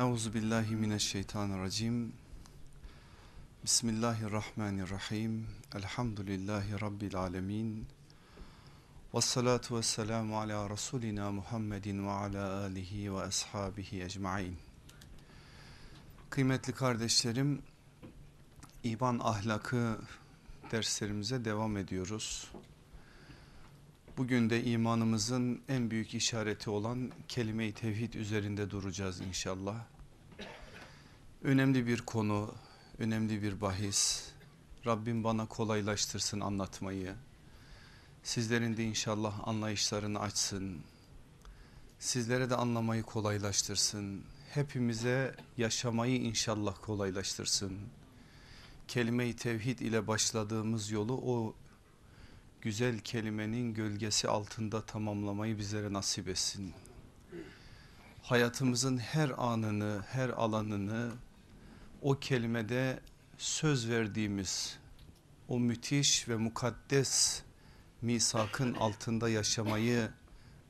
Euzu billahi mineşşeytanirracim. Bismillahirrahmanirrahim. Elhamdülillahi rabbil alamin. Ves salatu vesselamu ala rasulina Muhammedin ve ala alihi ve ashabihi ecmaîn. Kıymetli kardeşlerim, iman ahlakı derslerimize devam ediyoruz. Bugün de imanımızın en büyük işareti olan kelime-i tevhid üzerinde duracağız inşallah. Önemli bir konu, önemli bir bahis. Rabbim bana kolaylaştırsın anlatmayı. Sizlerin de inşallah anlayışlarını açsın. Sizlere de anlamayı kolaylaştırsın. Hepimize yaşamayı inşallah kolaylaştırsın. Kelime-i tevhid ile başladığımız yolu o güzel kelimenin gölgesi altında tamamlamayı bizlere nasip etsin. Hayatımızın her anını, her alanını o kelimede söz verdiğimiz o müthiş ve mukaddes misakın altında yaşamayı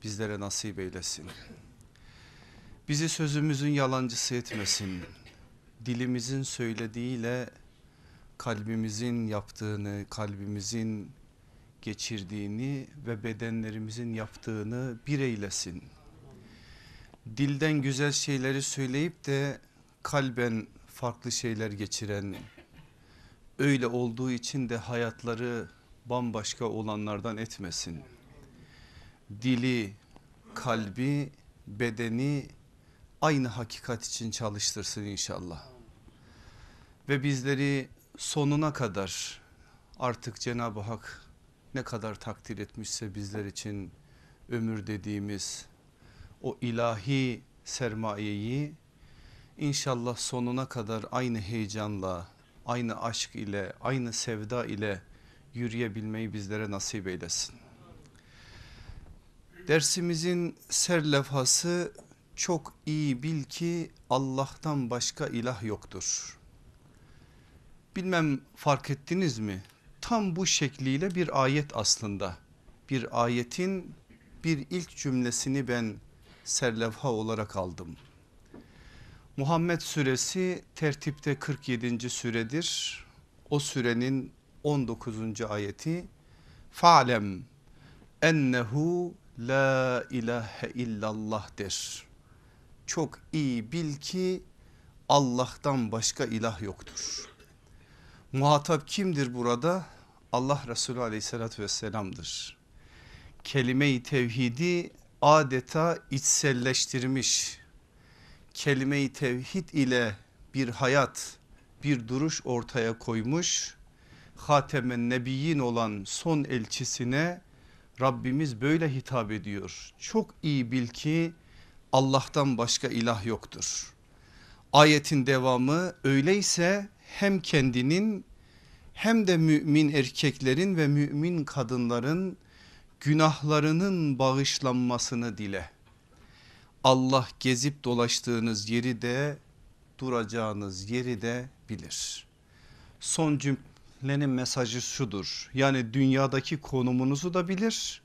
bizlere nasip eylesin. Bizi sözümüzün yalancısı etmesin. Dilimizin söylediğiyle kalbimizin yaptığını, kalbimizin geçirdiğini ve bedenlerimizin yaptığını bir eylesin. Dilden güzel şeyleri söyleyip de kalben farklı şeyler geçiren, öyle olduğu için de hayatları bambaşka olanlardan etmesin. Dili, kalbi, bedeni aynı hakikat için çalıştırsın inşallah. Ve bizleri sonuna kadar artık Cenab-ı Hak ne kadar takdir etmişse bizler için ömür dediğimiz o ilahi sermayeyi inşallah sonuna kadar aynı heyecanla, aynı aşk ile, aynı sevda ile yürüyebilmeyi bizlere nasip eylesin. Dersimizin serlefhası çok iyi bil ki Allah'tan başka ilah yoktur. Bilmem fark ettiniz mi? Tam bu şekliyle bir ayet aslında. Bir ayetin bir ilk cümlesini ben serlevha olarak aldım. Muhammed suresi tertipte 47. süredir. O sürenin 19. ayeti Fa'lem ennehu la ilahe illallah der. Çok iyi bil ki Allah'tan başka ilah yoktur. Muhatap kimdir burada? Allah Resulü aleyhissalatü vesselam'dır. Kelime-i tevhidi adeta içselleştirmiş. Kelime-i tevhid ile bir hayat, bir duruş ortaya koymuş. Hatemen Nebiyyin olan son elçisine Rabbimiz böyle hitap ediyor. Çok iyi bil ki Allah'tan başka ilah yoktur. Ayetin devamı öyleyse hem kendinin hem de mümin erkeklerin ve mümin kadınların günahlarının bağışlanmasını dile. Allah gezip dolaştığınız yeri de duracağınız yeri de bilir. Son cümlenin mesajı şudur. Yani dünyadaki konumunuzu da bilir.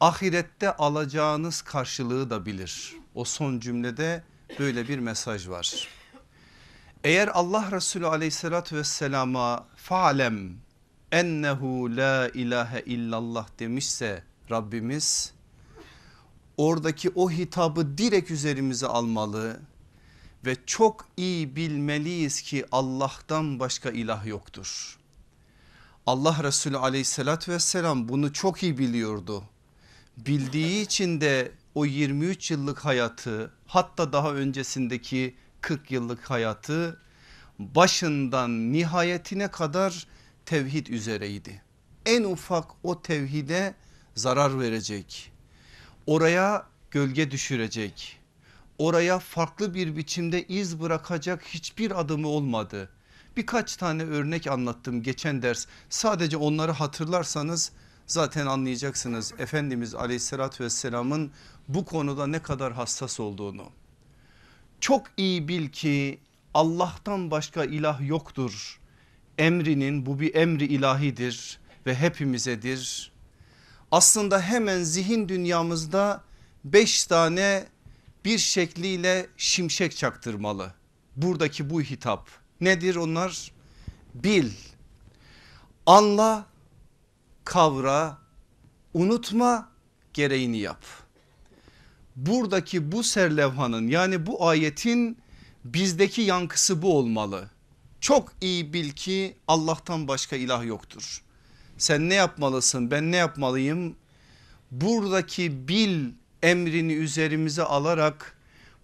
Ahirette alacağınız karşılığı da bilir. O son cümlede böyle bir mesaj var. Eğer Allah Resulü aleyhissalatü vesselama fa'lem ennehu la ilahe illallah demişse Rabbimiz oradaki o hitabı direkt üzerimize almalı ve çok iyi bilmeliyiz ki Allah'tan başka ilah yoktur. Allah Resulü aleyhissalatü vesselam bunu çok iyi biliyordu. Bildiği için de o 23 yıllık hayatı hatta daha öncesindeki 40 yıllık hayatı başından nihayetine kadar tevhid üzereydi. En ufak o tevhide zarar verecek. Oraya gölge düşürecek. Oraya farklı bir biçimde iz bırakacak hiçbir adımı olmadı. Birkaç tane örnek anlattım geçen ders. Sadece onları hatırlarsanız zaten anlayacaksınız. Efendimiz aleyhissalatü vesselamın bu konuda ne kadar hassas olduğunu. Çok iyi bil ki Allah'tan başka ilah yoktur. Emrinin bu bir emri ilahidir ve hepimizedir. Aslında hemen zihin dünyamızda beş tane bir şekliyle şimşek çaktırmalı. Buradaki bu hitap nedir onlar? Bil, anla, kavra, unutma, gereğini yap. Buradaki bu serlevhanın yani bu ayetin bizdeki yankısı bu olmalı. Çok iyi bil ki Allah'tan başka ilah yoktur. Sen ne yapmalısın ben ne yapmalıyım? Buradaki bil emrini üzerimize alarak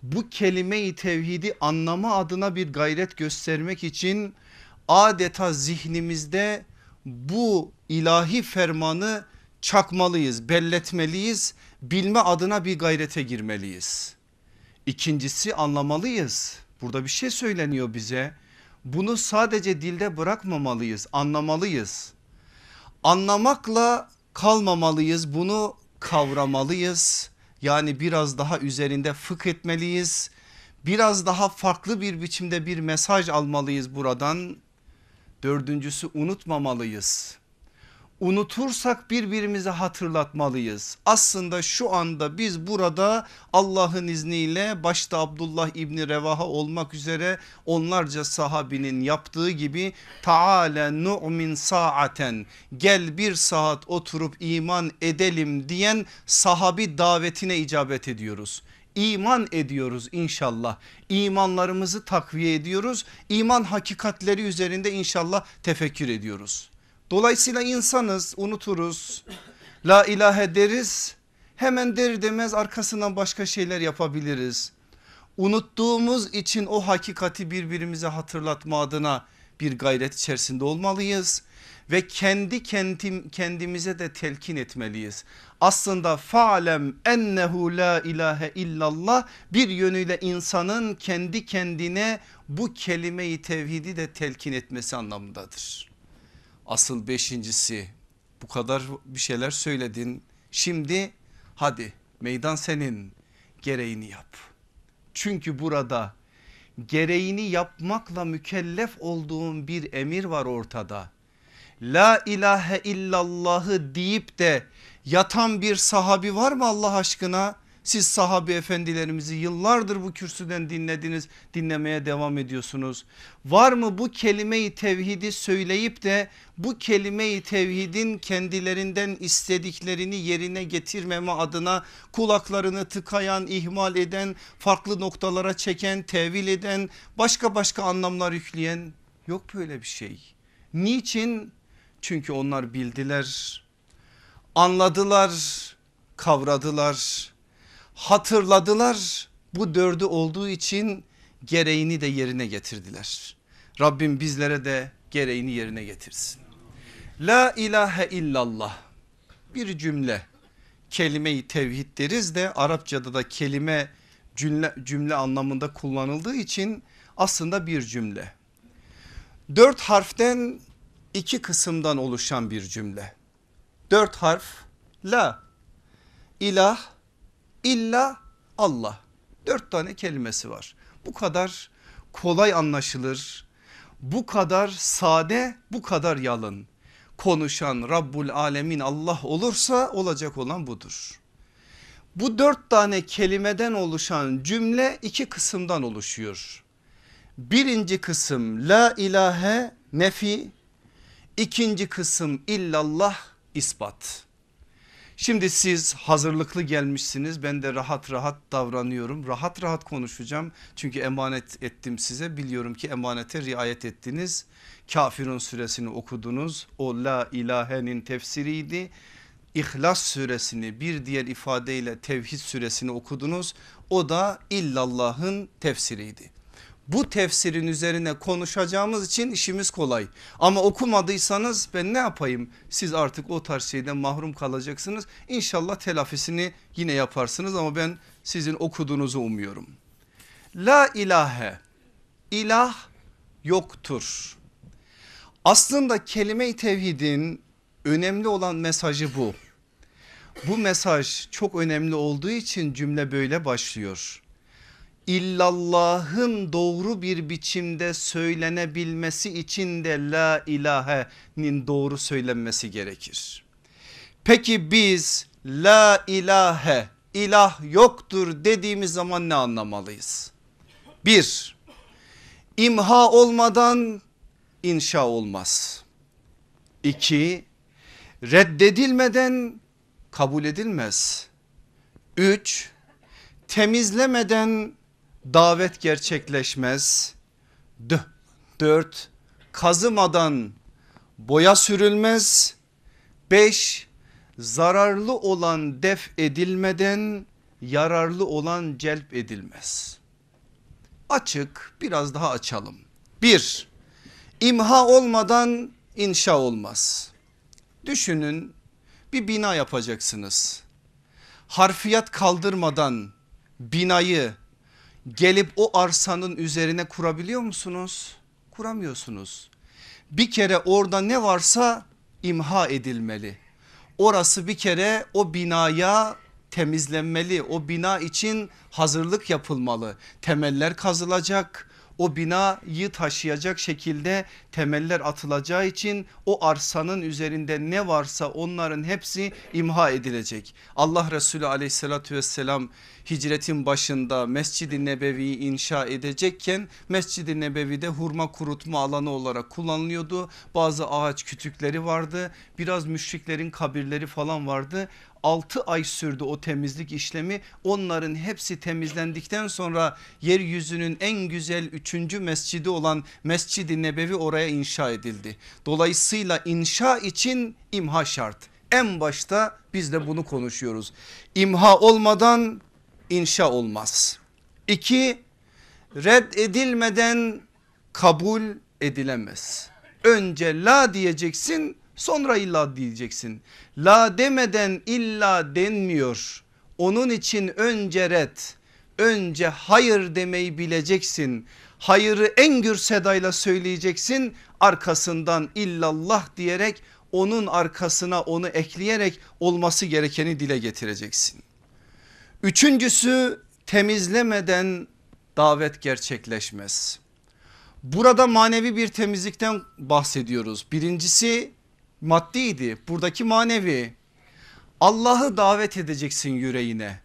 bu kelime-i tevhidi anlama adına bir gayret göstermek için adeta zihnimizde bu ilahi fermanı çakmalıyız, belletmeliyiz, bilme adına bir gayrete girmeliyiz. İkincisi anlamalıyız. Burada bir şey söyleniyor bize. Bunu sadece dilde bırakmamalıyız, anlamalıyız. Anlamakla kalmamalıyız, bunu kavramalıyız. Yani biraz daha üzerinde fıkh etmeliyiz. Biraz daha farklı bir biçimde bir mesaj almalıyız buradan. Dördüncüsü unutmamalıyız unutursak birbirimize hatırlatmalıyız. Aslında şu anda biz burada Allah'ın izniyle başta Abdullah İbni Revaha olmak üzere onlarca sahabinin yaptığı gibi taale nu'min saaten gel bir saat oturup iman edelim diyen sahabi davetine icabet ediyoruz iman ediyoruz inşallah. İmanlarımızı takviye ediyoruz. İman hakikatleri üzerinde inşallah tefekkür ediyoruz. Dolayısıyla insanız unuturuz. La ilahe deriz hemen der demez arkasından başka şeyler yapabiliriz. Unuttuğumuz için o hakikati birbirimize hatırlatma adına bir gayret içerisinde olmalıyız ve kendi kendim, kendimize de telkin etmeliyiz. Aslında fa'lem ennehu la ilahe illallah bir yönüyle insanın kendi kendine bu kelimeyi tevhidi de telkin etmesi anlamındadır. Asıl beşincisi bu kadar bir şeyler söyledin. Şimdi hadi meydan senin gereğini yap. Çünkü burada gereğini yapmakla mükellef olduğun bir emir var ortada. La ilahe illallahı deyip de yatan bir sahabi var mı Allah aşkına? Siz sahabi efendilerimizi yıllardır bu kürsüden dinlediniz dinlemeye devam ediyorsunuz. Var mı bu kelimeyi tevhidi söyleyip de bu kelimeyi tevhidin kendilerinden istediklerini yerine getirmeme adına kulaklarını tıkayan, ihmal eden, farklı noktalara çeken, tevil eden, başka başka anlamlar yükleyen yok böyle bir şey. Niçin? Çünkü onlar bildiler, anladılar, kavradılar hatırladılar bu dördü olduğu için gereğini de yerine getirdiler. Rabbim bizlere de gereğini yerine getirsin. La ilahe illallah bir cümle kelime-i tevhid deriz de Arapçada da kelime cümle, cümle anlamında kullanıldığı için aslında bir cümle. Dört harften iki kısımdan oluşan bir cümle. Dört harf la ilah İlla Allah. Dört tane kelimesi var. Bu kadar kolay anlaşılır. Bu kadar sade bu kadar yalın. Konuşan Rabbul Alemin Allah olursa olacak olan budur. Bu dört tane kelimeden oluşan cümle iki kısımdan oluşuyor. Birinci kısım la ilahe nefi, ikinci kısım illallah ispat. Şimdi siz hazırlıklı gelmişsiniz. Ben de rahat rahat davranıyorum. Rahat rahat konuşacağım. Çünkü emanet ettim size. Biliyorum ki emanete riayet ettiniz. Kafirun suresini okudunuz. O la ilahenin tefsiriydi. İhlas suresini bir diğer ifadeyle tevhid suresini okudunuz. O da illallah'ın tefsiriydi bu tefsirin üzerine konuşacağımız için işimiz kolay. Ama okumadıysanız ben ne yapayım? Siz artık o tarz şeyden mahrum kalacaksınız. İnşallah telafisini yine yaparsınız ama ben sizin okuduğunuzu umuyorum. La ilahe ilah yoktur. Aslında kelime-i tevhidin önemli olan mesajı bu. Bu mesaj çok önemli olduğu için cümle böyle başlıyor illallah'ın doğru bir biçimde söylenebilmesi için de la ilahe'nin doğru söylenmesi gerekir. Peki biz la ilahe ilah yoktur dediğimiz zaman ne anlamalıyız? Bir, imha olmadan inşa olmaz. İki, reddedilmeden kabul edilmez. Üç, temizlemeden davet gerçekleşmez. Dört, kazımadan boya sürülmez. Beş, zararlı olan def edilmeden yararlı olan celp edilmez. Açık biraz daha açalım. Bir, imha olmadan inşa olmaz. Düşünün bir bina yapacaksınız. Harfiyat kaldırmadan binayı gelip o arsanın üzerine kurabiliyor musunuz? Kuramıyorsunuz. Bir kere orada ne varsa imha edilmeli. Orası bir kere o binaya temizlenmeli. O bina için hazırlık yapılmalı. Temeller kazılacak o binayı taşıyacak şekilde temeller atılacağı için o arsanın üzerinde ne varsa onların hepsi imha edilecek. Allah Resulü aleyhissalatü vesselam hicretin başında Mescid-i Nebevi'yi inşa edecekken Mescid-i Nebevi'de hurma kurutma alanı olarak kullanılıyordu. Bazı ağaç kütükleri vardı biraz müşriklerin kabirleri falan vardı 6 ay sürdü o temizlik işlemi. Onların hepsi temizlendikten sonra yeryüzünün en güzel 3. mescidi olan Mescid-i Nebevi oraya inşa edildi. Dolayısıyla inşa için imha şart. En başta biz de bunu konuşuyoruz. İmha olmadan inşa olmaz. İki red edilmeden kabul edilemez. Önce la diyeceksin sonra illa diyeceksin. La demeden illa denmiyor. Onun için önce red, önce hayır demeyi bileceksin. Hayırı en gür sedayla söyleyeceksin. Arkasından illallah diyerek onun arkasına onu ekleyerek olması gerekeni dile getireceksin. Üçüncüsü temizlemeden davet gerçekleşmez. Burada manevi bir temizlikten bahsediyoruz. Birincisi maddiydi buradaki manevi. Allah'ı davet edeceksin yüreğine.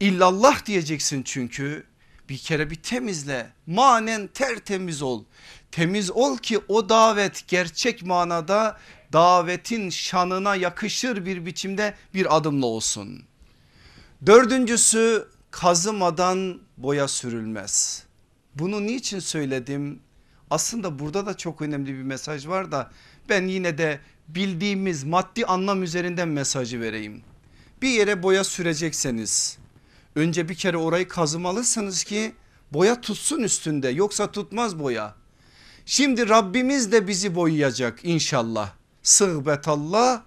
İllallah diyeceksin çünkü bir kere bir temizle manen tertemiz ol. Temiz ol ki o davet gerçek manada davetin şanına yakışır bir biçimde bir adımla olsun. Dördüncüsü kazımadan boya sürülmez. Bunu niçin söyledim? Aslında burada da çok önemli bir mesaj var da ben yine de bildiğimiz maddi anlam üzerinden mesajı vereyim. Bir yere boya sürecekseniz önce bir kere orayı kazımalısınız ki boya tutsun üstünde yoksa tutmaz boya. Şimdi Rabbimiz de bizi boyayacak inşallah. Sıhbetallah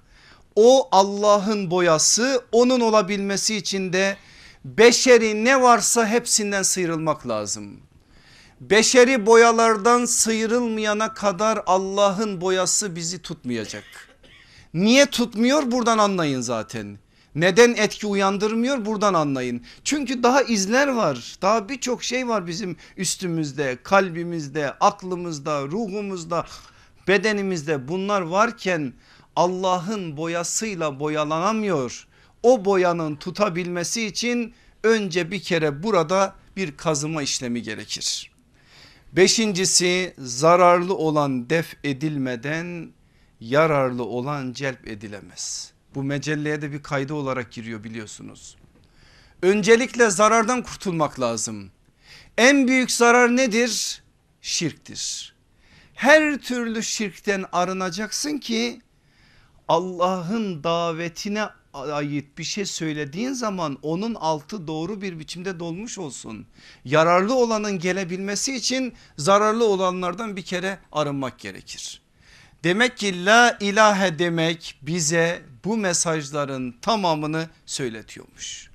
o Allah'ın boyası onun olabilmesi için de beşeri ne varsa hepsinden sıyrılmak lazım. Beşeri boyalardan sıyrılmayana kadar Allah'ın boyası bizi tutmayacak. Niye tutmuyor buradan anlayın zaten. Neden etki uyandırmıyor buradan anlayın. Çünkü daha izler var. Daha birçok şey var bizim üstümüzde, kalbimizde, aklımızda, ruhumuzda, bedenimizde. Bunlar varken Allah'ın boyasıyla boyalanamıyor. O boyanın tutabilmesi için önce bir kere burada bir kazıma işlemi gerekir. Beşincisi zararlı olan def edilmeden yararlı olan celp edilemez. Bu mecelleye de bir kaydı olarak giriyor biliyorsunuz. Öncelikle zarardan kurtulmak lazım. En büyük zarar nedir? Şirktir. Her türlü şirkten arınacaksın ki Allah'ın davetine ait bir şey söylediğin zaman onun altı doğru bir biçimde dolmuş olsun. Yararlı olanın gelebilmesi için zararlı olanlardan bir kere arınmak gerekir. Demek ki la ilahe demek bize bu mesajların tamamını söyletiyormuş.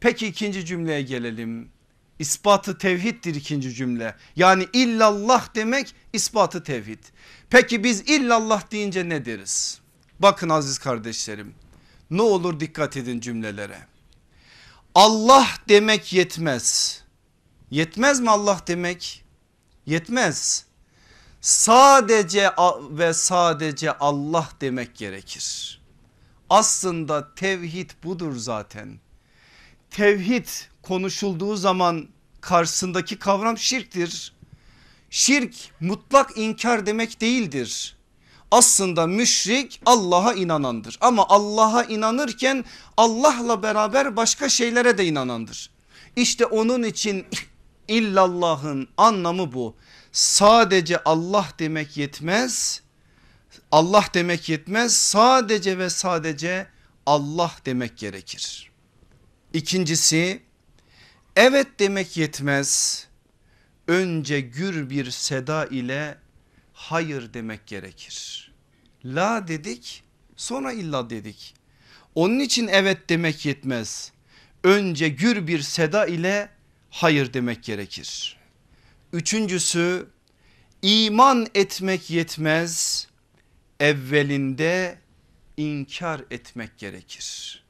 Peki ikinci cümleye gelelim. İspatı tevhiddir ikinci cümle. Yani illallah demek ispatı tevhid. Peki biz illallah deyince ne deriz? Bakın aziz kardeşlerim ne olur dikkat edin cümlelere. Allah demek yetmez. Yetmez mi Allah demek? Yetmez. Sadece ve sadece Allah demek gerekir. Aslında tevhid budur zaten. tevhid konuşulduğu zaman karşısındaki kavram şirktir. Şirk mutlak inkar demek değildir. Aslında müşrik Allah'a inanandır ama Allah'a inanırken Allah'la beraber başka şeylere de inanandır. İşte onun için illallah'ın anlamı bu. Sadece Allah demek yetmez. Allah demek yetmez. Sadece ve sadece Allah demek gerekir. İkincisi evet demek yetmez. Önce gür bir seda ile hayır demek gerekir. La dedik sonra illa dedik. Onun için evet demek yetmez. Önce gür bir seda ile hayır demek gerekir. Üçüncüsü iman etmek yetmez. Evvelinde inkar etmek gerekir.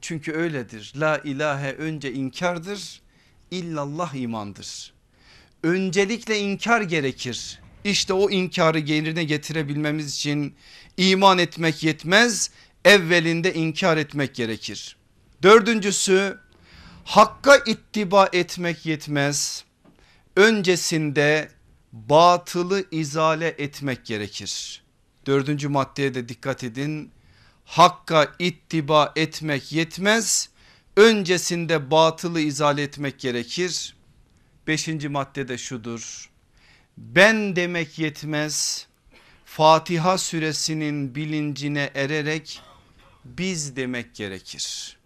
Çünkü öyledir. La ilahe önce inkardır. illallah imandır. Öncelikle inkar gerekir. İşte o inkarı yerine getirebilmemiz için iman etmek yetmez. Evvelinde inkar etmek gerekir. Dördüncüsü hakka ittiba etmek yetmez. Öncesinde batılı izale etmek gerekir. Dördüncü maddeye de dikkat edin. Hakka ittiba etmek yetmez. Öncesinde batılı izale etmek gerekir. Beşinci maddede şudur. Ben demek yetmez. Fatiha suresinin bilincine ererek biz demek gerekir.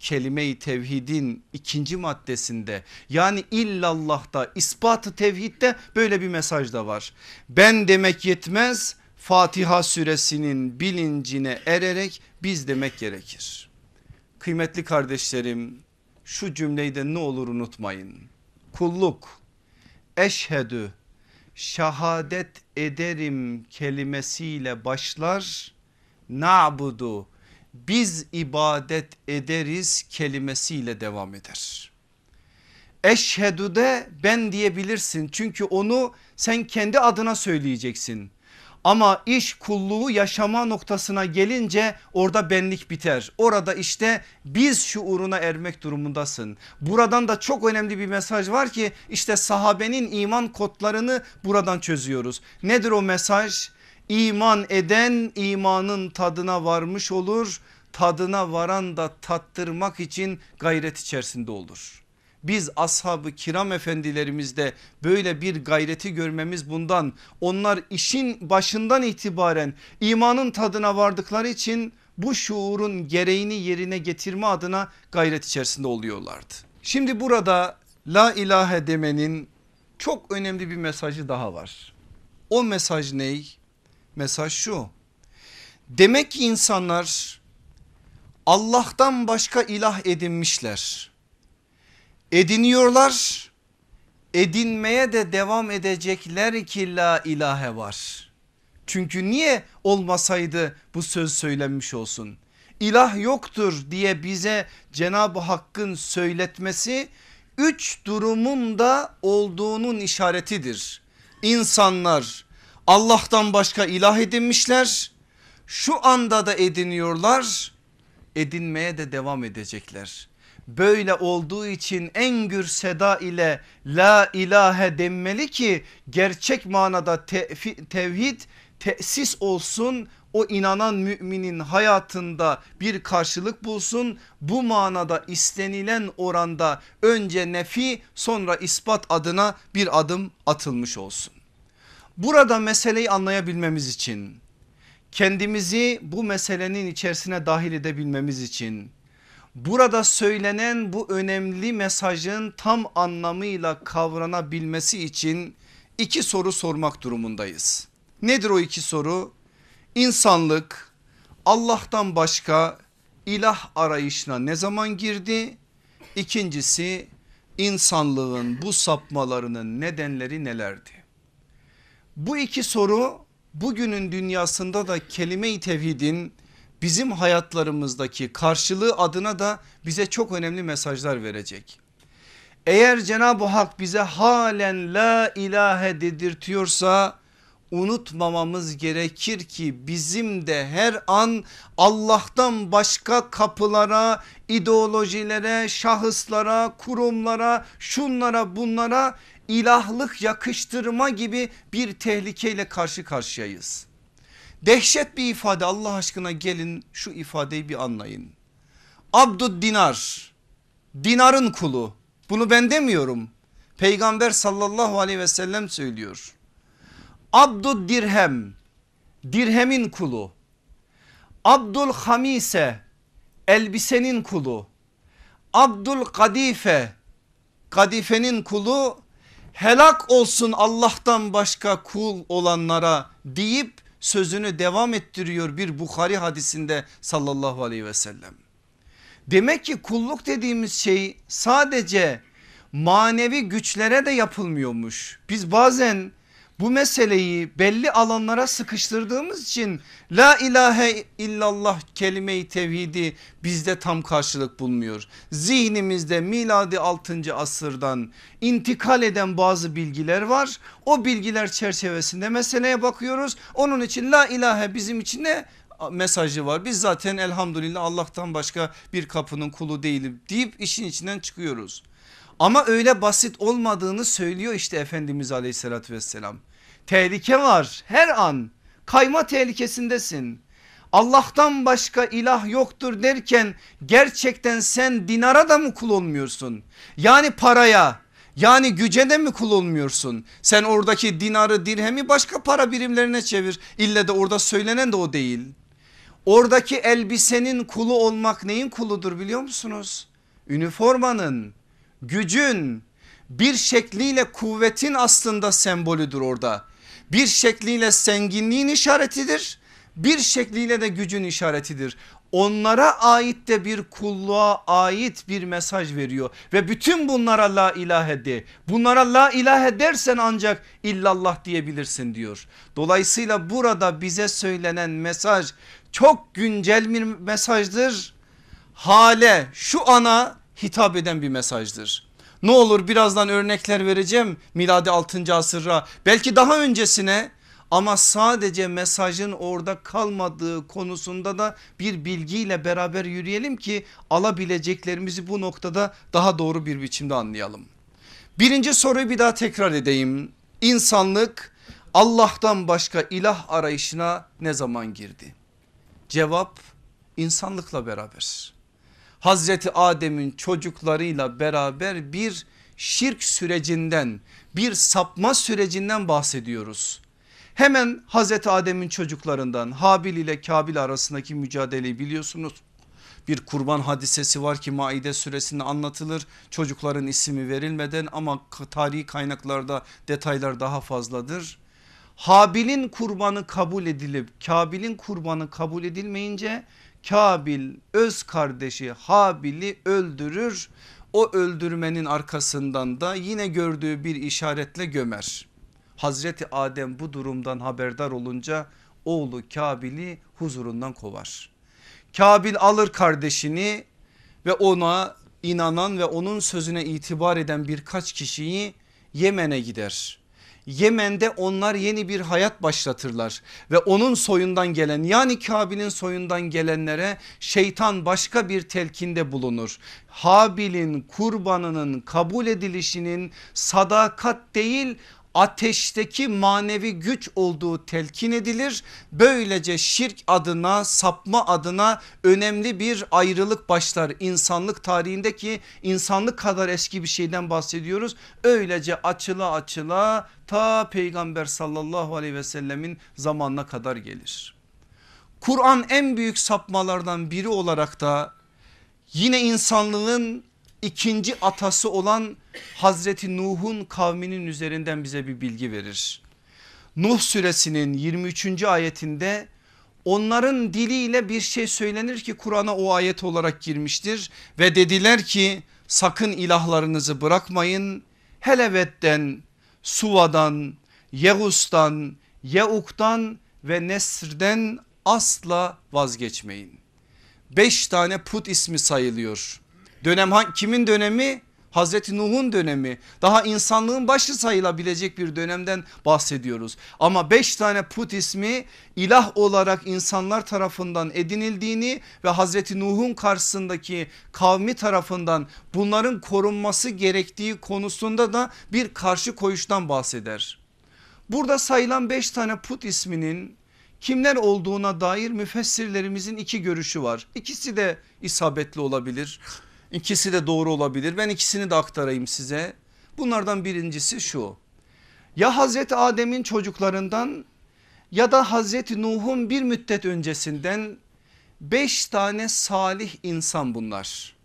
Kelime-i tevhidin ikinci maddesinde yani illallah'ta ispatı tevhidde böyle bir mesaj da var. Ben demek yetmez Fatiha suresinin bilincine ererek biz demek gerekir. Kıymetli kardeşlerim şu cümleyi de ne olur unutmayın. Kulluk eşhedü şahadet ederim kelimesiyle başlar. Na'budu biz ibadet ederiz kelimesiyle devam eder. Eşhedü de ben diyebilirsin çünkü onu sen kendi adına söyleyeceksin. Ama iş kulluğu yaşama noktasına gelince orada benlik biter. Orada işte biz şuuruna ermek durumundasın. Buradan da çok önemli bir mesaj var ki işte sahabenin iman kodlarını buradan çözüyoruz. Nedir o mesaj? İman eden imanın tadına varmış olur. Tadına varan da tattırmak için gayret içerisinde olur. Biz ashabı kiram efendilerimizde böyle bir gayreti görmemiz bundan. Onlar işin başından itibaren imanın tadına vardıkları için bu şuurun gereğini yerine getirme adına gayret içerisinde oluyorlardı. Şimdi burada la ilahe demenin çok önemli bir mesajı daha var. O mesaj ney? Mesaj şu. Demek ki insanlar Allah'tan başka ilah edinmişler ediniyorlar edinmeye de devam edecekler ki la ilahe var. Çünkü niye olmasaydı bu söz söylenmiş olsun? İlah yoktur diye bize Cenab-ı Hakk'ın söyletmesi üç durumun da olduğunun işaretidir. İnsanlar Allah'tan başka ilah edinmişler. Şu anda da ediniyorlar. Edinmeye de devam edecekler böyle olduğu için en gür seda ile la ilahe denmeli ki gerçek manada tevhid tesis olsun o inanan müminin hayatında bir karşılık bulsun. Bu manada istenilen oranda önce nefi sonra ispat adına bir adım atılmış olsun. Burada meseleyi anlayabilmemiz için kendimizi bu meselenin içerisine dahil edebilmemiz için burada söylenen bu önemli mesajın tam anlamıyla kavranabilmesi için iki soru sormak durumundayız. Nedir o iki soru? İnsanlık Allah'tan başka ilah arayışına ne zaman girdi? İkincisi insanlığın bu sapmalarının nedenleri nelerdi? Bu iki soru bugünün dünyasında da kelime-i tevhidin bizim hayatlarımızdaki karşılığı adına da bize çok önemli mesajlar verecek. Eğer Cenab-ı Hak bize halen la ilahe dedirtiyorsa unutmamamız gerekir ki bizim de her an Allah'tan başka kapılara, ideolojilere, şahıslara, kurumlara, şunlara bunlara ilahlık yakıştırma gibi bir tehlikeyle karşı karşıyayız. Dehşet bir ifade Allah aşkına gelin şu ifadeyi bir anlayın. Abdud dinar dinarın kulu bunu ben demiyorum. Peygamber sallallahu aleyhi ve sellem söylüyor. Abdud dirhem dirhemin kulu. Abdul hamise elbisenin kulu. Abdul kadife kadifenin kulu helak olsun Allah'tan başka kul olanlara deyip sözünü devam ettiriyor bir Bukhari hadisinde sallallahu aleyhi ve sellem. Demek ki kulluk dediğimiz şey sadece manevi güçlere de yapılmıyormuş. Biz bazen bu meseleyi belli alanlara sıkıştırdığımız için la ilahe illallah kelime-i tevhidi bizde tam karşılık bulmuyor. Zihnimizde miladi 6. asırdan intikal eden bazı bilgiler var. O bilgiler çerçevesinde meseleye bakıyoruz. Onun için la ilahe bizim için ne mesajı var. Biz zaten elhamdülillah Allah'tan başka bir kapının kulu değilim deyip işin içinden çıkıyoruz. Ama öyle basit olmadığını söylüyor işte Efendimiz aleyhissalatü vesselam. Tehlike var her an kayma tehlikesindesin. Allah'tan başka ilah yoktur derken gerçekten sen dinara da mı kul olmuyorsun? Yani paraya yani güce de mi kul olmuyorsun? Sen oradaki dinarı dirhemi başka para birimlerine çevir. İlle de orada söylenen de o değil. Oradaki elbisenin kulu olmak neyin kuludur biliyor musunuz? Üniformanın, gücün bir şekliyle kuvvetin aslında sembolüdür orada. Bir şekliyle zenginliğin işaretidir. Bir şekliyle de gücün işaretidir. Onlara ait de bir kulluğa ait bir mesaj veriyor ve bütün bunlara la ilahe de. Bunlara la ilahe dersen ancak illallah diyebilirsin diyor. Dolayısıyla burada bize söylenen mesaj çok güncel bir mesajdır. Hale şu ana hitap eden bir mesajdır. Ne olur birazdan örnekler vereceğim miladi 6. asıra belki daha öncesine ama sadece mesajın orada kalmadığı konusunda da bir bilgiyle beraber yürüyelim ki alabileceklerimizi bu noktada daha doğru bir biçimde anlayalım. Birinci soruyu bir daha tekrar edeyim. İnsanlık Allah'tan başka ilah arayışına ne zaman girdi? Cevap insanlıkla beraber. Hazreti Adem'in çocuklarıyla beraber bir şirk sürecinden bir sapma sürecinden bahsediyoruz. Hemen Hazreti Adem'in çocuklarından Habil ile Kabil arasındaki mücadeleyi biliyorsunuz. Bir kurban hadisesi var ki Maide suresinde anlatılır. Çocukların ismi verilmeden ama tarihi kaynaklarda detaylar daha fazladır. Habil'in kurbanı kabul edilip Kabil'in kurbanı kabul edilmeyince Kabil öz kardeşi Habil'i öldürür. O öldürmenin arkasından da yine gördüğü bir işaretle gömer. Hazreti Adem bu durumdan haberdar olunca oğlu Kabil'i huzurundan kovar. Kabil alır kardeşini ve ona inanan ve onun sözüne itibar eden birkaç kişiyi Yemen'e gider. Yemen'de onlar yeni bir hayat başlatırlar ve onun soyundan gelen yani Kabil'in soyundan gelenlere şeytan başka bir telkinde bulunur. Habil'in kurbanının kabul edilişinin sadakat değil ateşteki manevi güç olduğu telkin edilir. Böylece şirk adına sapma adına önemli bir ayrılık başlar insanlık tarihindeki insanlık kadar eski bir şeyden bahsediyoruz. Öylece açıla açıla ta peygamber sallallahu aleyhi ve sellemin zamanına kadar gelir. Kur'an en büyük sapmalardan biri olarak da yine insanlığın ikinci atası olan Hazreti Nuh'un kavminin üzerinden bize bir bilgi verir. Nuh suresinin 23. ayetinde onların diliyle bir şey söylenir ki Kur'an'a o ayet olarak girmiştir ve dediler ki sakın ilahlarınızı bırakmayın. Helevet'ten, Suva'dan, Yegus'tan, Yeuk'tan ve Nesr'den asla vazgeçmeyin. Beş tane put ismi sayılıyor. Dönem kimin dönemi? Hazreti Nuh'un dönemi daha insanlığın başı sayılabilecek bir dönemden bahsediyoruz. Ama beş tane put ismi ilah olarak insanlar tarafından edinildiğini ve Hazreti Nuh'un karşısındaki kavmi tarafından bunların korunması gerektiği konusunda da bir karşı koyuştan bahseder. Burada sayılan beş tane put isminin kimler olduğuna dair müfessirlerimizin iki görüşü var. İkisi de isabetli olabilir. İkisi de doğru olabilir. Ben ikisini de aktarayım size. Bunlardan birincisi şu. Ya Hazreti Adem'in çocuklarından ya da Hazreti Nuh'un bir müddet öncesinden beş tane salih insan bunlar.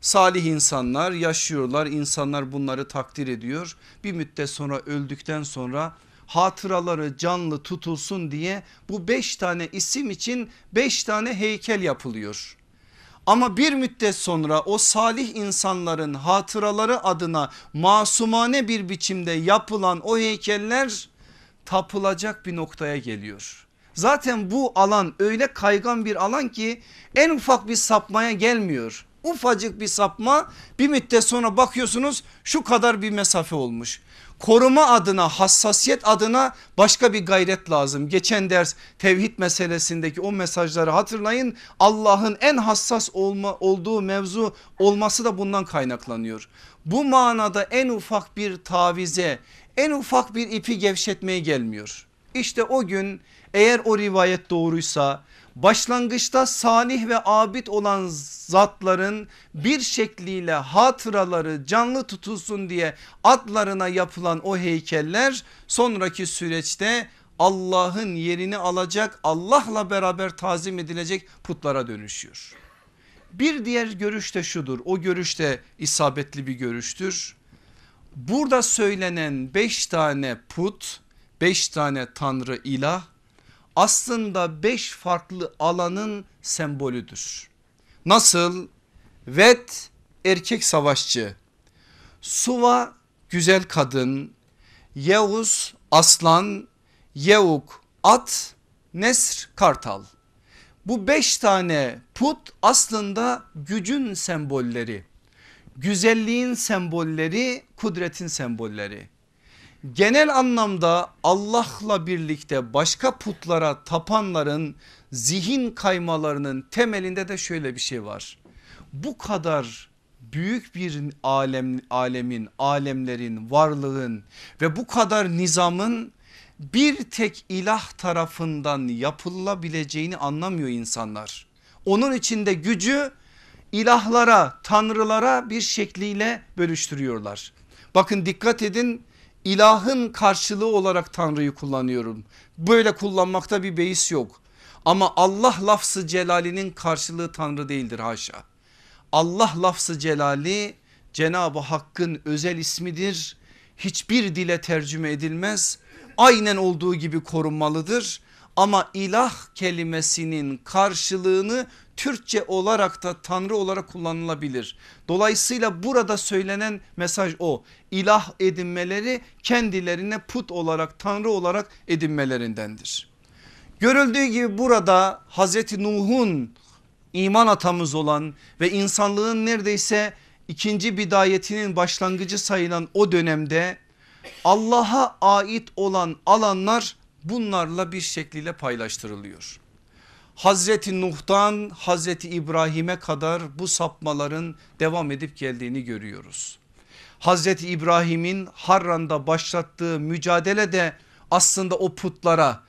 Salih insanlar yaşıyorlar insanlar bunları takdir ediyor. Bir müddet sonra öldükten sonra hatıraları canlı tutulsun diye bu beş tane isim için beş tane heykel yapılıyor. Ama bir müddet sonra o salih insanların hatıraları adına masumane bir biçimde yapılan o heykeller tapılacak bir noktaya geliyor. Zaten bu alan öyle kaygan bir alan ki en ufak bir sapmaya gelmiyor. Ufacık bir sapma bir müddet sonra bakıyorsunuz şu kadar bir mesafe olmuş koruma adına hassasiyet adına başka bir gayret lazım. Geçen ders tevhid meselesindeki o mesajları hatırlayın. Allah'ın en hassas olma, olduğu mevzu olması da bundan kaynaklanıyor. Bu manada en ufak bir tavize en ufak bir ipi gevşetmeye gelmiyor. İşte o gün eğer o rivayet doğruysa başlangıçta salih ve abid olan zatların bir şekliyle hatıraları canlı tutulsun diye adlarına yapılan o heykeller sonraki süreçte Allah'ın yerini alacak Allah'la beraber tazim edilecek putlara dönüşüyor. Bir diğer görüş de şudur o görüş de isabetli bir görüştür. Burada söylenen beş tane put beş tane tanrı ilah aslında beş farklı alanın sembolüdür. Nasıl? Vet erkek savaşçı, Suva güzel kadın, Yevuz aslan, Yevuk at, Nesr kartal. Bu beş tane put aslında gücün sembolleri, güzelliğin sembolleri, kudretin sembolleri genel anlamda Allah'la birlikte başka putlara tapanların zihin kaymalarının temelinde de şöyle bir şey var. Bu kadar büyük bir alem, alemin, alemlerin, varlığın ve bu kadar nizamın bir tek ilah tarafından yapılabileceğini anlamıyor insanlar. Onun içinde gücü ilahlara, tanrılara bir şekliyle bölüştürüyorlar. Bakın dikkat edin ilahın karşılığı olarak Tanrı'yı kullanıyorum. Böyle kullanmakta bir beis yok. Ama Allah lafzı celalinin karşılığı Tanrı değildir haşa. Allah lafzı celali Cenab-ı Hakk'ın özel ismidir. Hiçbir dile tercüme edilmez. Aynen olduğu gibi korunmalıdır. Ama ilah kelimesinin karşılığını Türkçe olarak da Tanrı olarak kullanılabilir. Dolayısıyla burada söylenen mesaj o. İlah edinmeleri kendilerine put olarak Tanrı olarak edinmelerindendir. Görüldüğü gibi burada Hazreti Nuh'un iman atamız olan ve insanlığın neredeyse ikinci bidayetinin başlangıcı sayılan o dönemde Allah'a ait olan alanlar bunlarla bir şekliyle paylaştırılıyor. Hazreti Nuh'tan Hazreti İbrahim'e kadar bu sapmaların devam edip geldiğini görüyoruz. Hazreti İbrahim'in Harran'da başlattığı mücadele de aslında o putlara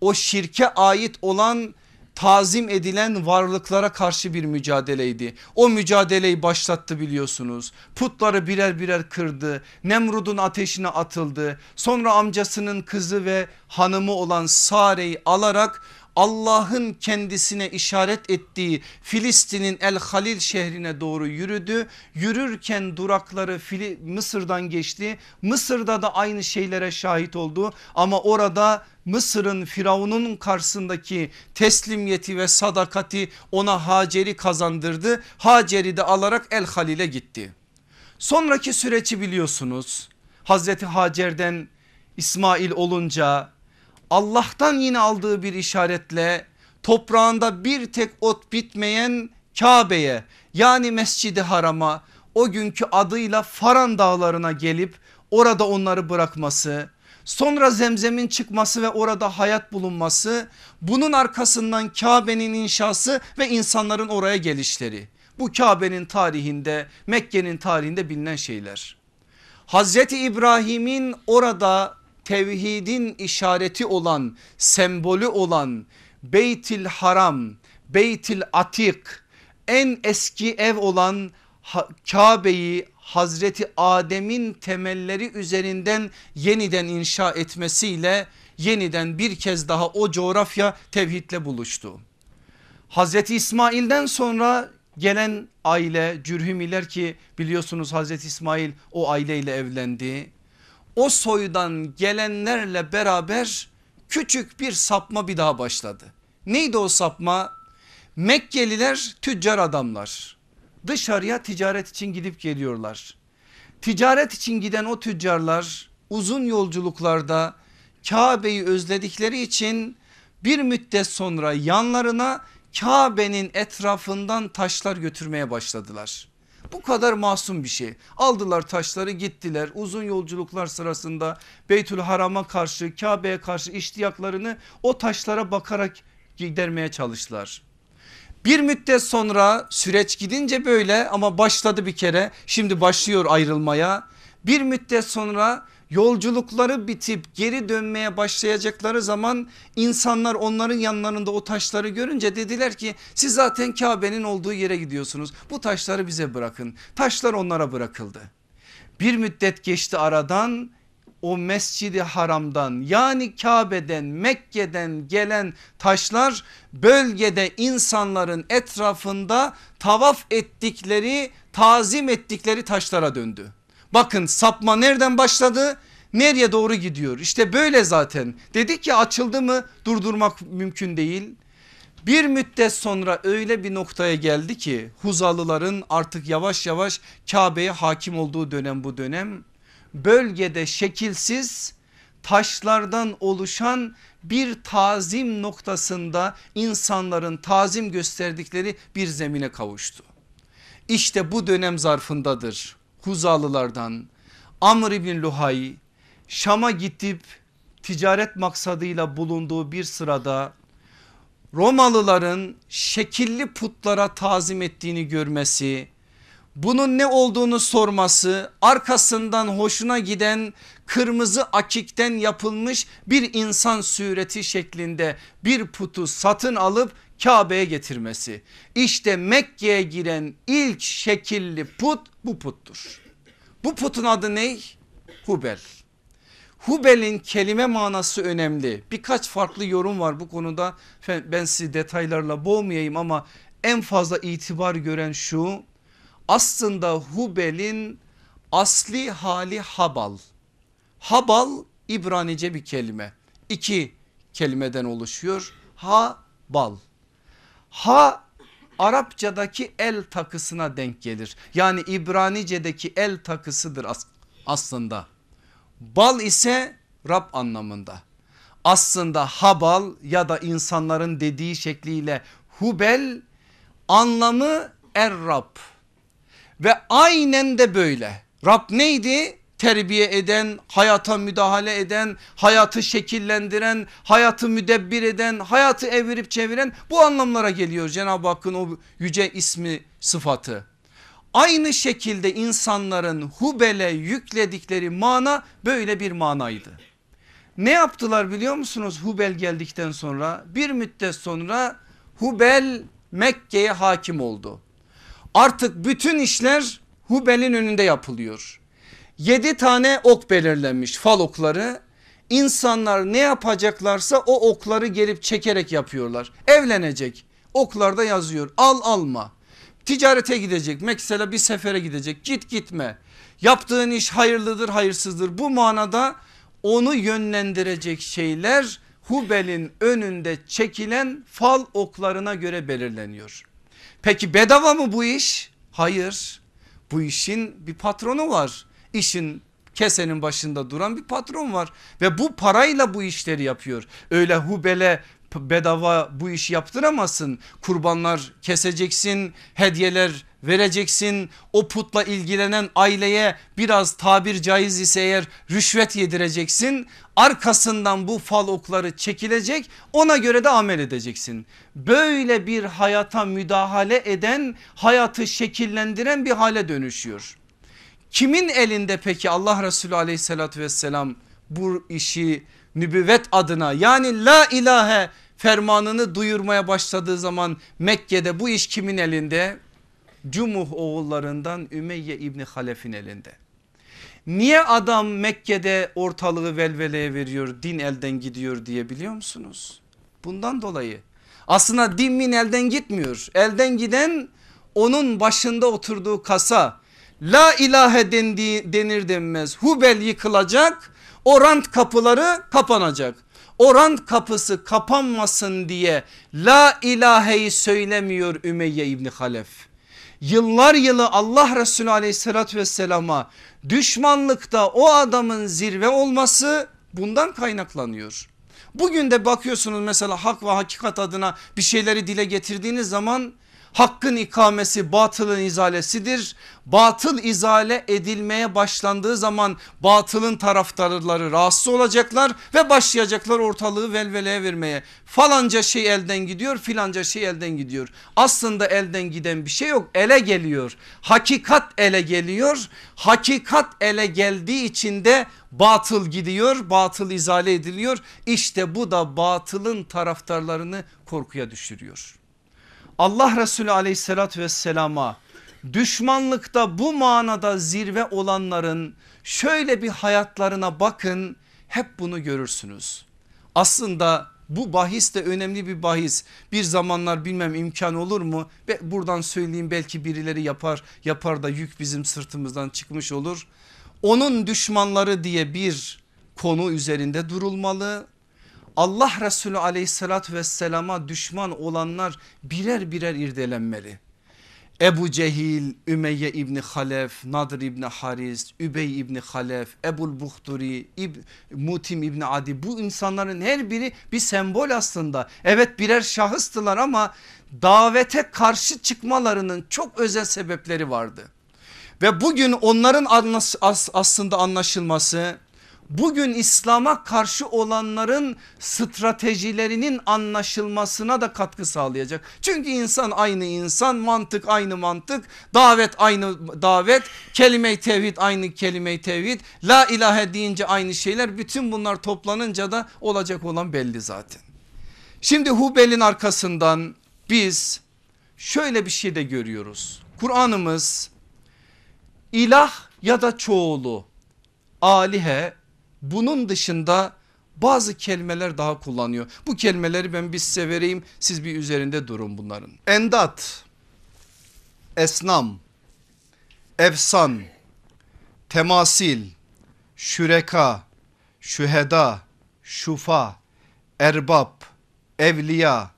o şirke ait olan tazim edilen varlıklara karşı bir mücadeleydi. O mücadeleyi başlattı biliyorsunuz. Putları birer birer kırdı. Nemrud'un ateşine atıldı. Sonra amcasının kızı ve hanımı olan Sare'yi alarak Allah'ın kendisine işaret ettiği Filistin'in El Halil şehrine doğru yürüdü. Yürürken durakları Fili Mısır'dan geçti. Mısır'da da aynı şeylere şahit oldu ama orada Mısır'ın Firavun'un karşısındaki teslimiyeti ve sadakati ona Hacer'i kazandırdı. Hacer'i de alarak El Halil'e gitti. Sonraki süreci biliyorsunuz. Hazreti Hacer'den İsmail olunca Allah'tan yine aldığı bir işaretle toprağında bir tek ot bitmeyen Kabe'ye yani Mescidi Haram'a o günkü adıyla Faran dağlarına gelip orada onları bırakması sonra zemzemin çıkması ve orada hayat bulunması bunun arkasından Kabe'nin inşası ve insanların oraya gelişleri. Bu Kabe'nin tarihinde Mekke'nin tarihinde bilinen şeyler. Hazreti İbrahim'in orada tevhidin işareti olan sembolü olan Beytil Haram, Beytil Atik en eski ev olan Kabe'yi Hazreti Adem'in temelleri üzerinden yeniden inşa etmesiyle yeniden bir kez daha o coğrafya tevhidle buluştu. Hazreti İsmail'den sonra gelen aile Cürhümiler ki biliyorsunuz Hazreti İsmail o aileyle evlendi. O soydan gelenlerle beraber küçük bir sapma bir daha başladı. Neydi o sapma? Mekkeliler tüccar adamlar dışarıya ticaret için gidip geliyorlar. Ticaret için giden o tüccarlar uzun yolculuklarda Kabe'yi özledikleri için bir müddet sonra yanlarına Kabe'nin etrafından taşlar götürmeye başladılar. Bu kadar masum bir şey. Aldılar taşları gittiler uzun yolculuklar sırasında Beytül Haram'a karşı Kabe'ye karşı iştiyaklarını o taşlara bakarak gidermeye çalıştılar. Bir müddet sonra süreç gidince böyle ama başladı bir kere şimdi başlıyor ayrılmaya. Bir müddet sonra yolculukları bitip geri dönmeye başlayacakları zaman insanlar onların yanlarında o taşları görünce dediler ki siz zaten Kabe'nin olduğu yere gidiyorsunuz. Bu taşları bize bırakın. Taşlar onlara bırakıldı. Bir müddet geçti aradan o mescidi haramdan yani Kabe'den Mekke'den gelen taşlar bölgede insanların etrafında tavaf ettikleri tazim ettikleri taşlara döndü. Bakın sapma nereden başladı? Nereye doğru gidiyor? İşte böyle zaten. Dedik ya açıldı mı durdurmak mümkün değil. Bir müddet sonra öyle bir noktaya geldi ki Huzalıların artık yavaş yavaş Kabe'ye hakim olduğu dönem bu dönem bölgede şekilsiz taşlardan oluşan bir tazim noktasında insanların tazim gösterdikleri bir zemine kavuştu. İşte bu dönem zarfındadır Huzalılardan Amr ibn Luhay Şam'a gidip ticaret maksadıyla bulunduğu bir sırada Romalıların şekilli putlara tazim ettiğini görmesi bunun ne olduğunu sorması arkasından hoşuna giden kırmızı akikten yapılmış bir insan sureti şeklinde bir putu satın alıp Kabe'ye getirmesi. İşte Mekke'ye giren ilk şekilli put bu puttur. Bu putun adı ne? Hubel. Hubel'in kelime manası önemli. Birkaç farklı yorum var bu konuda. Ben sizi detaylarla boğmayayım ama en fazla itibar gören şu aslında Hubel'in asli hali Habal. Habal İbranice bir kelime. İki kelimeden oluşuyor. Ha bal. Ha Arapçadaki el takısına denk gelir. Yani İbranice'deki el takısıdır aslında. Bal ise Rab anlamında. Aslında habal ya da insanların dediği şekliyle hubel anlamı er Rab. Ve aynen de böyle. Rab neydi? Terbiye eden, hayata müdahale eden, hayatı şekillendiren, hayatı müdebbir eden, hayatı evirip çeviren bu anlamlara geliyor Cenab-ı Hakk'ın o yüce ismi sıfatı. Aynı şekilde insanların Hubel'e yükledikleri mana böyle bir manaydı. Ne yaptılar biliyor musunuz Hubel geldikten sonra? Bir müddet sonra Hubel Mekke'ye hakim oldu. Artık bütün işler Hubel'in önünde yapılıyor. Yedi tane ok belirlenmiş fal okları. İnsanlar ne yapacaklarsa o okları gelip çekerek yapıyorlar. Evlenecek oklarda yazıyor al alma. Ticarete gidecek mesela bir sefere gidecek git gitme. Yaptığın iş hayırlıdır hayırsızdır bu manada onu yönlendirecek şeyler Hubel'in önünde çekilen fal oklarına göre belirleniyor. Peki bedava mı bu iş? Hayır. Bu işin bir patronu var. İşin kesenin başında duran bir patron var ve bu parayla bu işleri yapıyor. Öyle Hubel'e bedava bu işi yaptıramazsın. Kurbanlar keseceksin, hediyeler vereceksin. O putla ilgilenen aileye biraz tabir caiz ise eğer rüşvet yedireceksin. Arkasından bu fal okları çekilecek ona göre de amel edeceksin. Böyle bir hayata müdahale eden hayatı şekillendiren bir hale dönüşüyor. Kimin elinde peki Allah Resulü aleyhissalatü vesselam bu işi nübüvvet adına yani la ilahe fermanını duyurmaya başladığı zaman Mekke'de bu iş kimin elinde? Cumuh oğullarından Ümeyye İbni Halef'in elinde. Niye adam Mekke'de ortalığı velveleye veriyor din elden gidiyor diye biliyor musunuz? Bundan dolayı aslında din min elden gitmiyor elden giden onun başında oturduğu kasa la ilahe dendiği, denir denmez Hubel yıkılacak o rant kapıları kapanacak. O rant kapısı kapanmasın diye la ilaheyi söylemiyor Ümeyye İbni Halef. Yıllar yılı Allah Resulü aleyhissalatü vesselama düşmanlıkta o adamın zirve olması bundan kaynaklanıyor. Bugün de bakıyorsunuz mesela hak ve hakikat adına bir şeyleri dile getirdiğiniz zaman Hakkın ikamesi batılın izalesidir. Batıl izale edilmeye başlandığı zaman batılın taraftarları rahatsız olacaklar ve başlayacaklar ortalığı velveleye vermeye. Falanca şey elden gidiyor filanca şey elden gidiyor. Aslında elden giden bir şey yok ele geliyor. Hakikat ele geliyor. Hakikat ele geldiği için de batıl gidiyor batıl izale ediliyor. İşte bu da batılın taraftarlarını korkuya düşürüyor. Allah Resulü aleyhissalatü vesselama düşmanlıkta bu manada zirve olanların şöyle bir hayatlarına bakın hep bunu görürsünüz. Aslında bu bahis de önemli bir bahis. Bir zamanlar bilmem imkan olur mu? Ve buradan söyleyeyim belki birileri yapar yapar da yük bizim sırtımızdan çıkmış olur. Onun düşmanları diye bir konu üzerinde durulmalı. Allah Resulü aleyhissalatü vesselama düşman olanlar birer birer irdelenmeli. Ebu Cehil, Ümeyye İbni Halef, Nadir İbni Haris, Übey İbni Halef, Ebul Buhturi, İb, Mutim İbni Adi bu insanların her biri bir sembol aslında. Evet birer şahıstılar ama davete karşı çıkmalarının çok özel sebepleri vardı. Ve bugün onların aslında anlaşılması bugün İslam'a karşı olanların stratejilerinin anlaşılmasına da katkı sağlayacak. Çünkü insan aynı insan mantık aynı mantık davet aynı davet kelime-i tevhid aynı kelime-i tevhid la ilahe deyince aynı şeyler bütün bunlar toplanınca da olacak olan belli zaten. Şimdi Hubel'in arkasından biz şöyle bir şey de görüyoruz. Kur'an'ımız ilah ya da çoğulu alihe bunun dışında bazı kelimeler daha kullanıyor. Bu kelimeleri ben bir size vereyim siz bir üzerinde durun bunların. Endat, esnam, efsan, temasil, şüreka, şüheda, şufa, erbab, evliya,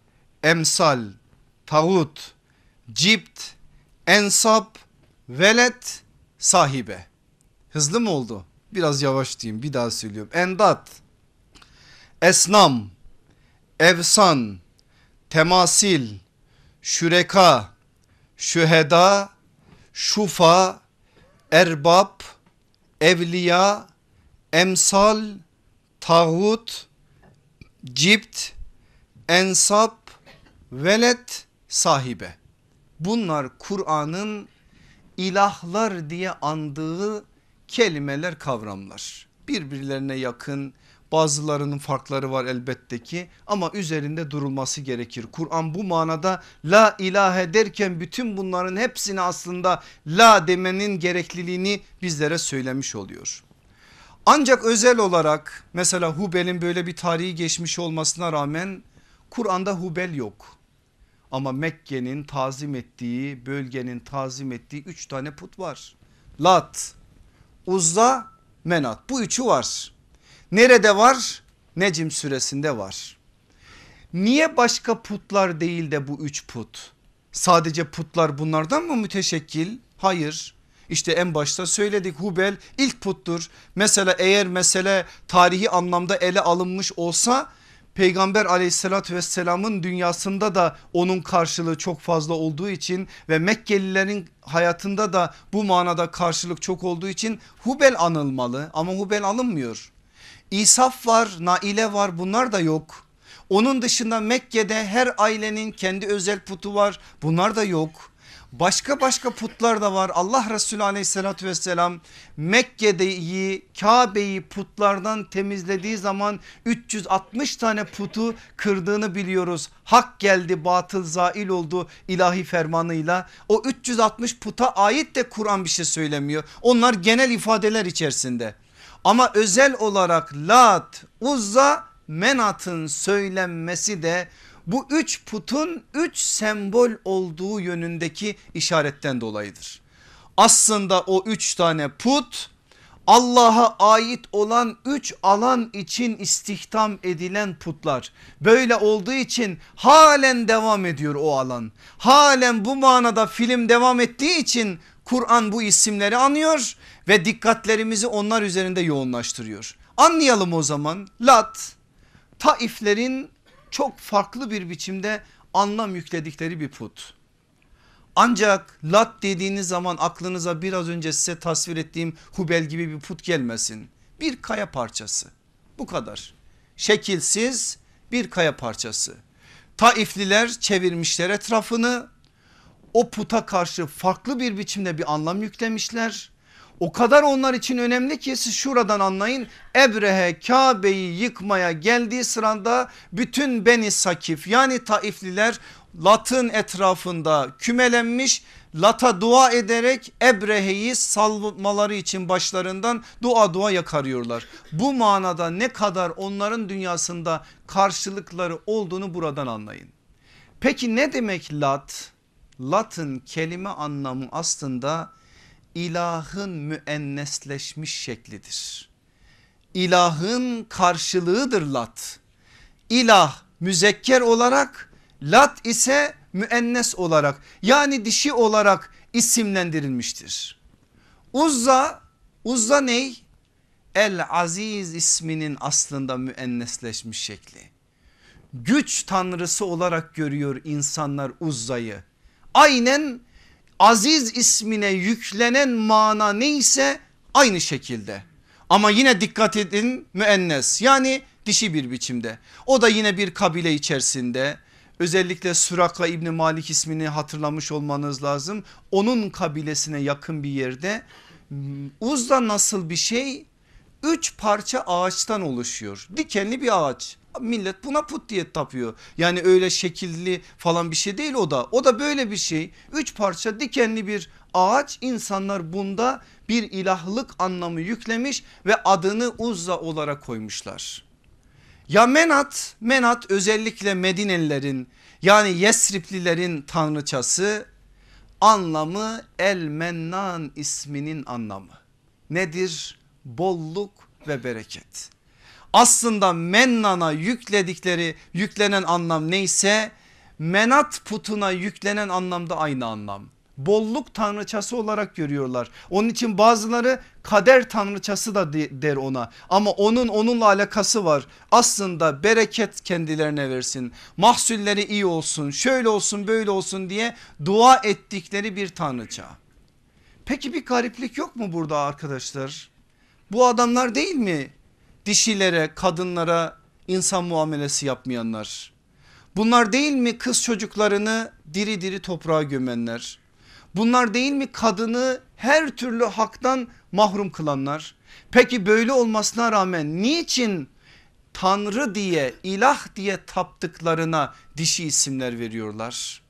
emsal, tağut, cipt, ensap, velet, sahibe. Hızlı mı oldu? Biraz yavaş diyeyim bir daha söylüyorum. Endat, esnam, evsan, temasil, şüreka, şüheda, şufa, erbab, evliya, emsal, tağut, cipt, ensap, velet, sahibe. Bunlar Kur'an'ın ilahlar diye andığı kelimeler kavramlar birbirlerine yakın bazılarının farkları var elbette ki ama üzerinde durulması gerekir. Kur'an bu manada la ilahe derken bütün bunların hepsini aslında la demenin gerekliliğini bizlere söylemiş oluyor. Ancak özel olarak mesela Hubel'in böyle bir tarihi geçmiş olmasına rağmen Kur'an'da Hubel yok. Ama Mekke'nin tazim ettiği bölgenin tazim ettiği üç tane put var. Lat, Uzza, Menat bu üçü var. Nerede var? Necim suresinde var. Niye başka putlar değil de bu üç put? Sadece putlar bunlardan mı müteşekkil? Hayır. İşte en başta söyledik Hubel ilk puttur. Mesela eğer mesele tarihi anlamda ele alınmış olsa Peygamber aleyhissalatü vesselamın dünyasında da onun karşılığı çok fazla olduğu için ve Mekkelilerin hayatında da bu manada karşılık çok olduğu için Hubel anılmalı ama Hubel alınmıyor. İsaf var, Naile var bunlar da yok. Onun dışında Mekke'de her ailenin kendi özel putu var bunlar da yok. Başka başka putlar da var. Allah Resulü aleyhissalatü vesselam Mekke'deyi Kabe'yi putlardan temizlediği zaman 360 tane putu kırdığını biliyoruz. Hak geldi batıl zail oldu ilahi fermanıyla. O 360 puta ait de Kur'an bir şey söylemiyor. Onlar genel ifadeler içerisinde. Ama özel olarak Lat, Uzza, Menat'ın söylenmesi de bu üç putun üç sembol olduğu yönündeki işaretten dolayıdır. Aslında o üç tane put Allah'a ait olan üç alan için istihdam edilen putlar. Böyle olduğu için halen devam ediyor o alan. Halen bu manada film devam ettiği için Kur'an bu isimleri anıyor ve dikkatlerimizi onlar üzerinde yoğunlaştırıyor. Anlayalım o zaman Lat Taiflerin çok farklı bir biçimde anlam yükledikleri bir put. Ancak lat dediğiniz zaman aklınıza biraz önce size tasvir ettiğim Hubel gibi bir put gelmesin. Bir kaya parçası bu kadar. Şekilsiz bir kaya parçası. Taifliler çevirmişler etrafını o puta karşı farklı bir biçimde bir anlam yüklemişler o kadar onlar için önemli ki siz şuradan anlayın. Ebrehe Kabe'yi yıkmaya geldiği sırada bütün Beni Sakif yani Taifliler Lat'ın etrafında kümelenmiş Lat'a dua ederek Ebrehe'yi salmaları için başlarından dua dua yakarıyorlar. Bu manada ne kadar onların dünyasında karşılıkları olduğunu buradan anlayın. Peki ne demek Lat? Lat'ın kelime anlamı aslında ilahın müennesleşmiş şeklidir. İlahın karşılığıdır lat. İlah müzekker olarak lat ise müennes olarak yani dişi olarak isimlendirilmiştir. Uzza, Uzza ney? El Aziz isminin aslında müennesleşmiş şekli. Güç tanrısı olarak görüyor insanlar Uzza'yı. Aynen aziz ismine yüklenen mana neyse aynı şekilde. Ama yine dikkat edin müennes yani dişi bir biçimde. O da yine bir kabile içerisinde özellikle Suraka İbni Malik ismini hatırlamış olmanız lazım. Onun kabilesine yakın bir yerde Uzda nasıl bir şey? Üç parça ağaçtan oluşuyor. Dikenli bir ağaç. Millet buna put diye tapıyor. Yani öyle şekilli falan bir şey değil o da. O da böyle bir şey. Üç parça dikenli bir ağaç insanlar bunda bir ilahlık anlamı yüklemiş ve adını Uzza olarak koymuşlar. Ya Menat, Menat özellikle Medinelilerin yani Yesriplilerin tanrıçası anlamı El Mennan isminin anlamı. Nedir? Bolluk ve bereket aslında mennana yükledikleri yüklenen anlam neyse menat putuna yüklenen anlamda aynı anlam. Bolluk tanrıçası olarak görüyorlar. Onun için bazıları kader tanrıçası da der ona ama onun onunla alakası var. Aslında bereket kendilerine versin. Mahsulleri iyi olsun, şöyle olsun, böyle olsun diye dua ettikleri bir tanrıça. Peki bir gariplik yok mu burada arkadaşlar? Bu adamlar değil mi dişilere kadınlara insan muamelesi yapmayanlar. Bunlar değil mi kız çocuklarını diri diri toprağa gömenler? Bunlar değil mi kadını her türlü haktan mahrum kılanlar? Peki böyle olmasına rağmen niçin Tanrı diye ilah diye taptıklarına dişi isimler veriyorlar?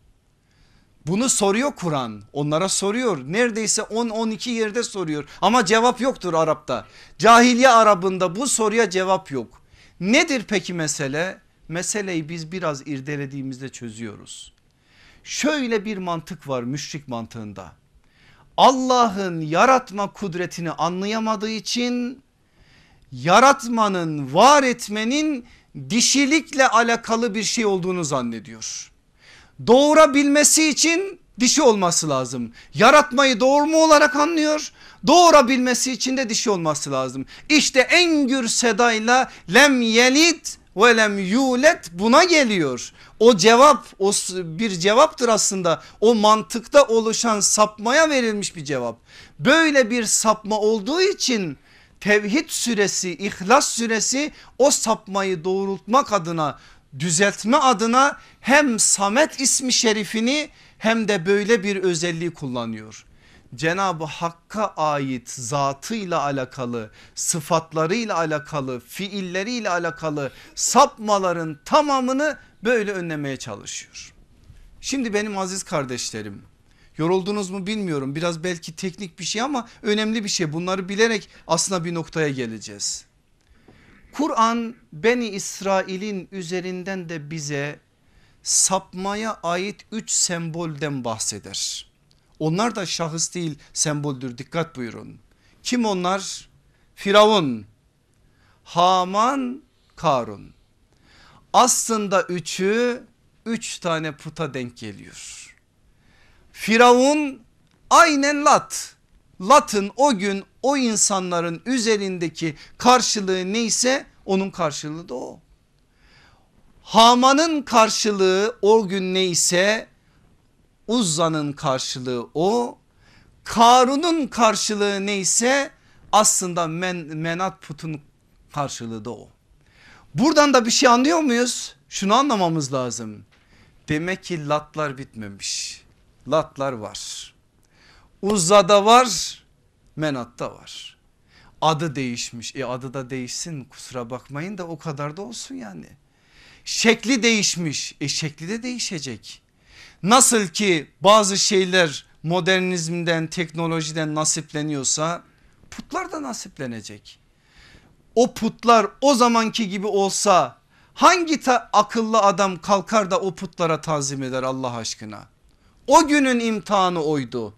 Bunu soruyor Kur'an onlara soruyor neredeyse 10-12 yerde soruyor ama cevap yoktur Arap'ta. Cahiliye Arabında bu soruya cevap yok. Nedir peki mesele? Meseleyi biz biraz irdelediğimizde çözüyoruz. Şöyle bir mantık var müşrik mantığında. Allah'ın yaratma kudretini anlayamadığı için yaratmanın var etmenin dişilikle alakalı bir şey olduğunu zannediyor doğurabilmesi için dişi olması lazım. Yaratmayı doğurma olarak anlıyor. Doğurabilmesi için de dişi olması lazım. İşte en gür sedayla lem yelit ve lem yulet buna geliyor. O cevap o bir cevaptır aslında. O mantıkta oluşan sapmaya verilmiş bir cevap. Böyle bir sapma olduğu için tevhid süresi, ihlas süresi o sapmayı doğrultmak adına, düzeltme adına hem Samet ismi şerifini hem de böyle bir özelliği kullanıyor. Cenab-ı Hakk'a ait zatıyla alakalı, sıfatlarıyla alakalı, fiilleriyle alakalı sapmaların tamamını böyle önlemeye çalışıyor. Şimdi benim aziz kardeşlerim yoruldunuz mu bilmiyorum biraz belki teknik bir şey ama önemli bir şey bunları bilerek aslında bir noktaya geleceğiz. Kur'an Beni İsrail'in üzerinden de bize sapmaya ait üç sembolden bahseder. Onlar da şahıs değil semboldür dikkat buyurun. Kim onlar? Firavun, Haman, Karun. Aslında üçü üç tane puta denk geliyor. Firavun aynen Lat. Lat'ın o gün o insanların üzerindeki karşılığı neyse onun karşılığı da o. Haman'ın karşılığı o gün neyse Uzza'nın karşılığı o. Karun'un karşılığı neyse aslında men, Menat putun karşılığı da o. Buradan da bir şey anlıyor muyuz? Şunu anlamamız lazım. Demek ki latlar bitmemiş. Latlar var. Uzza'da var, Menat'ta var. Adı değişmiş. E adı da değişsin kusura bakmayın da o kadar da olsun yani. Şekli değişmiş. E şekli de değişecek. Nasıl ki bazı şeyler modernizmden teknolojiden nasipleniyorsa putlar da nasiplenecek. O putlar o zamanki gibi olsa hangi akıllı adam kalkar da o putlara tazim eder Allah aşkına? O günün imtihanı oydu.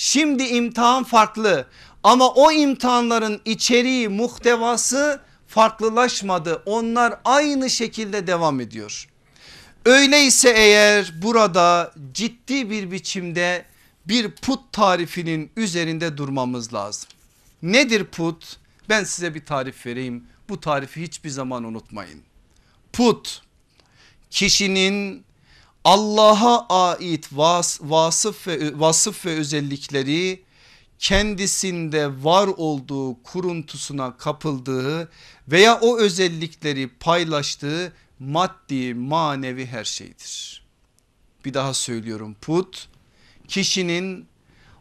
Şimdi imtihan farklı ama o imtihanların içeriği muhtevası farklılaşmadı. Onlar aynı şekilde devam ediyor. Öyleyse eğer burada ciddi bir biçimde bir put tarifinin üzerinde durmamız lazım. Nedir put? Ben size bir tarif vereyim. Bu tarifi hiçbir zaman unutmayın. Put kişinin Allah'a ait vas, vasıf ve vasıf ve özellikleri kendisinde var olduğu kuruntusuna kapıldığı veya o özellikleri paylaştığı maddi manevi her şeydir. Bir daha söylüyorum put kişinin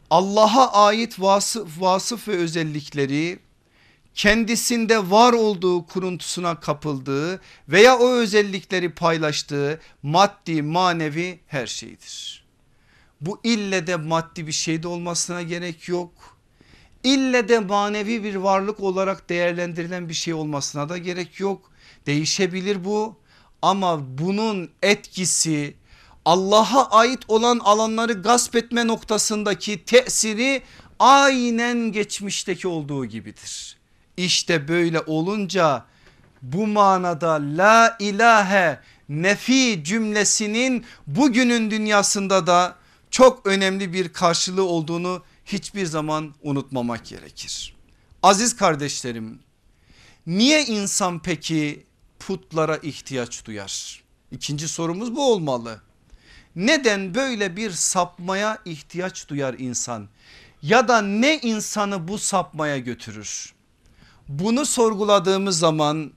Allah'a ait vasıf, vasıf ve özellikleri kendisinde var olduğu kuruntusuna kapıldığı veya o özellikleri paylaştığı maddi manevi her şeydir. Bu ille de maddi bir şeyde olmasına gerek yok. İlle de manevi bir varlık olarak değerlendirilen bir şey olmasına da gerek yok. Değişebilir bu ama bunun etkisi Allah'a ait olan alanları gasp etme noktasındaki tesiri aynen geçmişteki olduğu gibidir. İşte böyle olunca bu manada la ilahe nefi cümlesinin bugünün dünyasında da çok önemli bir karşılığı olduğunu hiçbir zaman unutmamak gerekir. Aziz kardeşlerim niye insan peki putlara ihtiyaç duyar? İkinci sorumuz bu olmalı. Neden böyle bir sapmaya ihtiyaç duyar insan? Ya da ne insanı bu sapmaya götürür? Bunu sorguladığımız zaman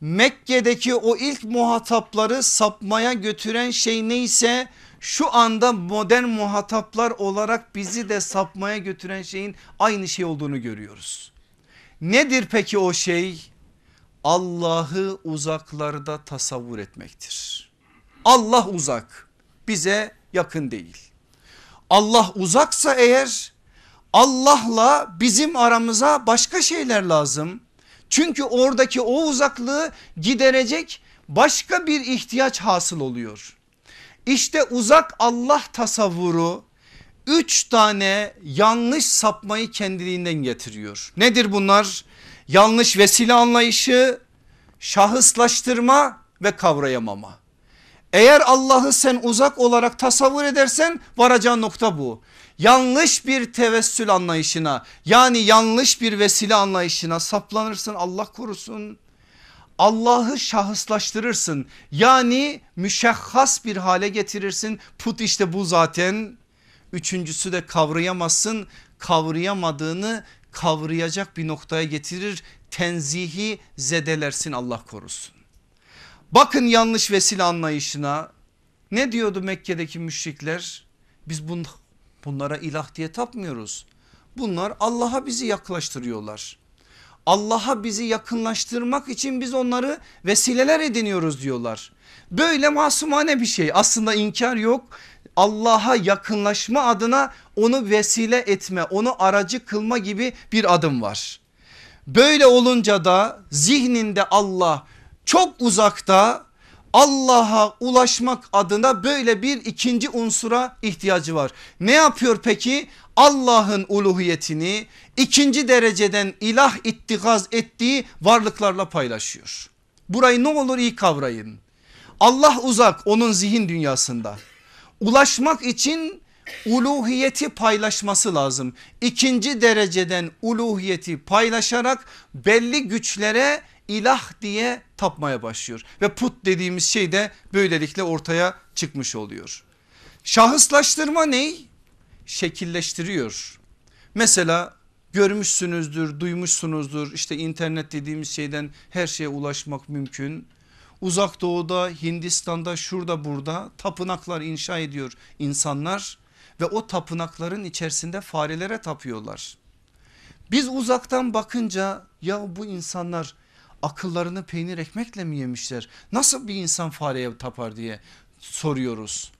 Mekke'deki o ilk muhatapları sapmaya götüren şey neyse şu anda modern muhataplar olarak bizi de sapmaya götüren şeyin aynı şey olduğunu görüyoruz. Nedir peki o şey? Allah'ı uzaklarda tasavvur etmektir. Allah uzak bize yakın değil. Allah uzaksa eğer Allah'la bizim aramıza başka şeyler lazım. Çünkü oradaki o uzaklığı giderecek başka bir ihtiyaç hasıl oluyor. İşte uzak Allah tasavvuru üç tane yanlış sapmayı kendiliğinden getiriyor. Nedir bunlar? Yanlış vesile anlayışı, şahıslaştırma ve kavrayamama. Eğer Allah'ı sen uzak olarak tasavvur edersen varacağın nokta bu. Yanlış bir tevessül anlayışına yani yanlış bir vesile anlayışına saplanırsın Allah korusun. Allah'ı şahıslaştırırsın. Yani müşahhas bir hale getirirsin. Put işte bu zaten. Üçüncüsü de kavrayamazsın. Kavrayamadığını kavrayacak bir noktaya getirir. Tenzihi zedelersin Allah korusun. Bakın yanlış vesile anlayışına. Ne diyordu Mekke'deki müşrikler? Biz bun, bunlara ilah diye tapmıyoruz. Bunlar Allah'a bizi yaklaştırıyorlar. Allah'a bizi yakınlaştırmak için biz onları vesileler ediniyoruz diyorlar. Böyle masumane bir şey aslında inkar yok. Allah'a yakınlaşma adına onu vesile etme onu aracı kılma gibi bir adım var. Böyle olunca da zihninde Allah çok uzakta Allah'a ulaşmak adına böyle bir ikinci unsura ihtiyacı var. Ne yapıyor peki? Allah'ın uluhiyetini ikinci dereceden ilah ittikaz ettiği varlıklarla paylaşıyor. Burayı ne olur iyi kavrayın. Allah uzak onun zihin dünyasında. Ulaşmak için uluhiyeti paylaşması lazım. İkinci dereceden uluhiyeti paylaşarak belli güçlere ilah diye tapmaya başlıyor. Ve put dediğimiz şey de böylelikle ortaya çıkmış oluyor. Şahıslaştırma ney? Şekilleştiriyor. Mesela görmüşsünüzdür, duymuşsunuzdur. İşte internet dediğimiz şeyden her şeye ulaşmak mümkün. Uzak doğuda, Hindistan'da, şurada burada tapınaklar inşa ediyor insanlar ve o tapınakların içerisinde farelere tapıyorlar. Biz uzaktan bakınca ya bu insanlar akıllarını peynir ekmekle mi yemişler? Nasıl bir insan fareye tapar diye soruyoruz.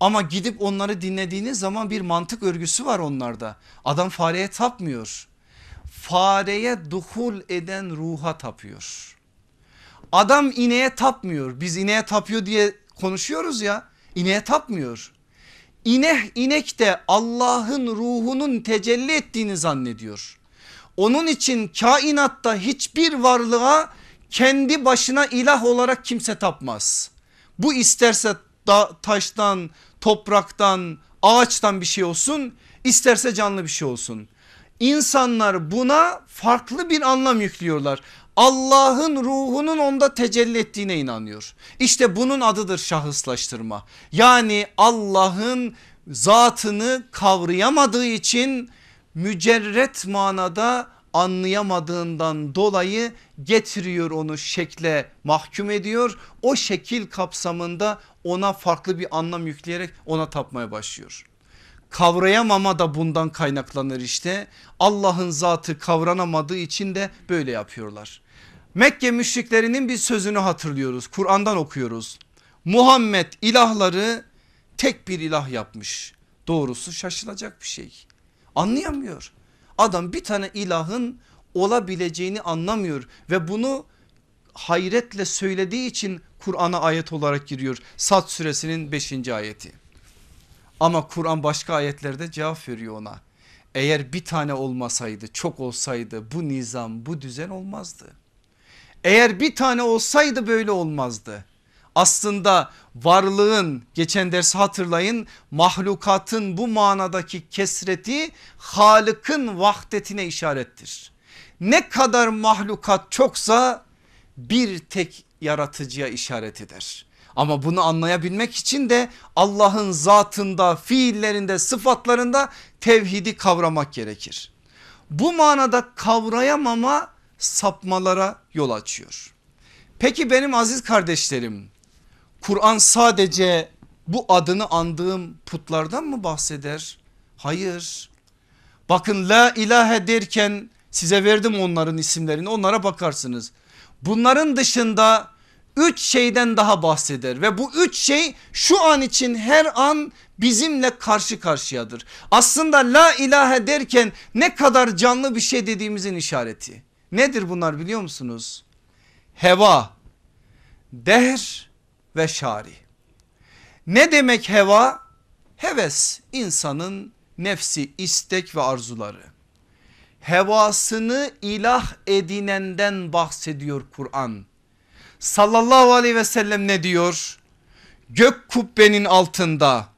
Ama gidip onları dinlediğiniz zaman bir mantık örgüsü var onlarda. Adam fareye tapmıyor. Fareye duhul eden ruha tapıyor. Adam ineğe tapmıyor. Biz ineğe tapıyor diye konuşuyoruz ya. İneğe tapmıyor. İnek, inek de Allah'ın ruhunun tecelli ettiğini zannediyor. Onun için kainatta hiçbir varlığa kendi başına ilah olarak kimse tapmaz. Bu isterse da, taştan, topraktan, ağaçtan bir şey olsun, isterse canlı bir şey olsun. İnsanlar buna farklı bir anlam yüklüyorlar. Allah'ın ruhunun onda tecelli ettiğine inanıyor. İşte bunun adıdır şahıslaştırma. Yani Allah'ın zatını kavrayamadığı için mücerret manada anlayamadığından dolayı getiriyor onu şekle mahkum ediyor. O şekil kapsamında ona farklı bir anlam yükleyerek ona tapmaya başlıyor. Kavrayamama da bundan kaynaklanır işte. Allah'ın zatı kavranamadığı için de böyle yapıyorlar. Mekke müşriklerinin bir sözünü hatırlıyoruz. Kur'an'dan okuyoruz. Muhammed ilahları tek bir ilah yapmış. Doğrusu şaşılacak bir şey. Anlayamıyor. Adam bir tane ilahın olabileceğini anlamıyor ve bunu hayretle söylediği için Kur'an'a ayet olarak giriyor. Sat suresinin 5. ayeti. Ama Kur'an başka ayetlerde cevap veriyor ona. Eğer bir tane olmasaydı çok olsaydı bu nizam bu düzen olmazdı. Eğer bir tane olsaydı böyle olmazdı. Aslında varlığın geçen ders hatırlayın mahlukatın bu manadaki kesreti Halık'ın vahdetine işarettir. Ne kadar mahlukat çoksa bir tek yaratıcıya işaret eder. Ama bunu anlayabilmek için de Allah'ın zatında, fiillerinde, sıfatlarında tevhidi kavramak gerekir. Bu manada kavrayamama sapmalara yol açıyor. Peki benim aziz kardeşlerim Kur'an sadece bu adını andığım putlardan mı bahseder? Hayır. Bakın la ilahe derken size verdim onların isimlerini onlara bakarsınız. Bunların dışında üç şeyden daha bahseder ve bu üç şey şu an için her an bizimle karşı karşıyadır. Aslında la ilahe derken ne kadar canlı bir şey dediğimizin işareti. Nedir bunlar biliyor musunuz? Heva, dehr ve şari. Ne demek heva? Heves insanın nefsi istek ve arzuları. Hevasını ilah edinenden bahsediyor Kur'an. Sallallahu aleyhi ve sellem ne diyor? Gök kubbenin altında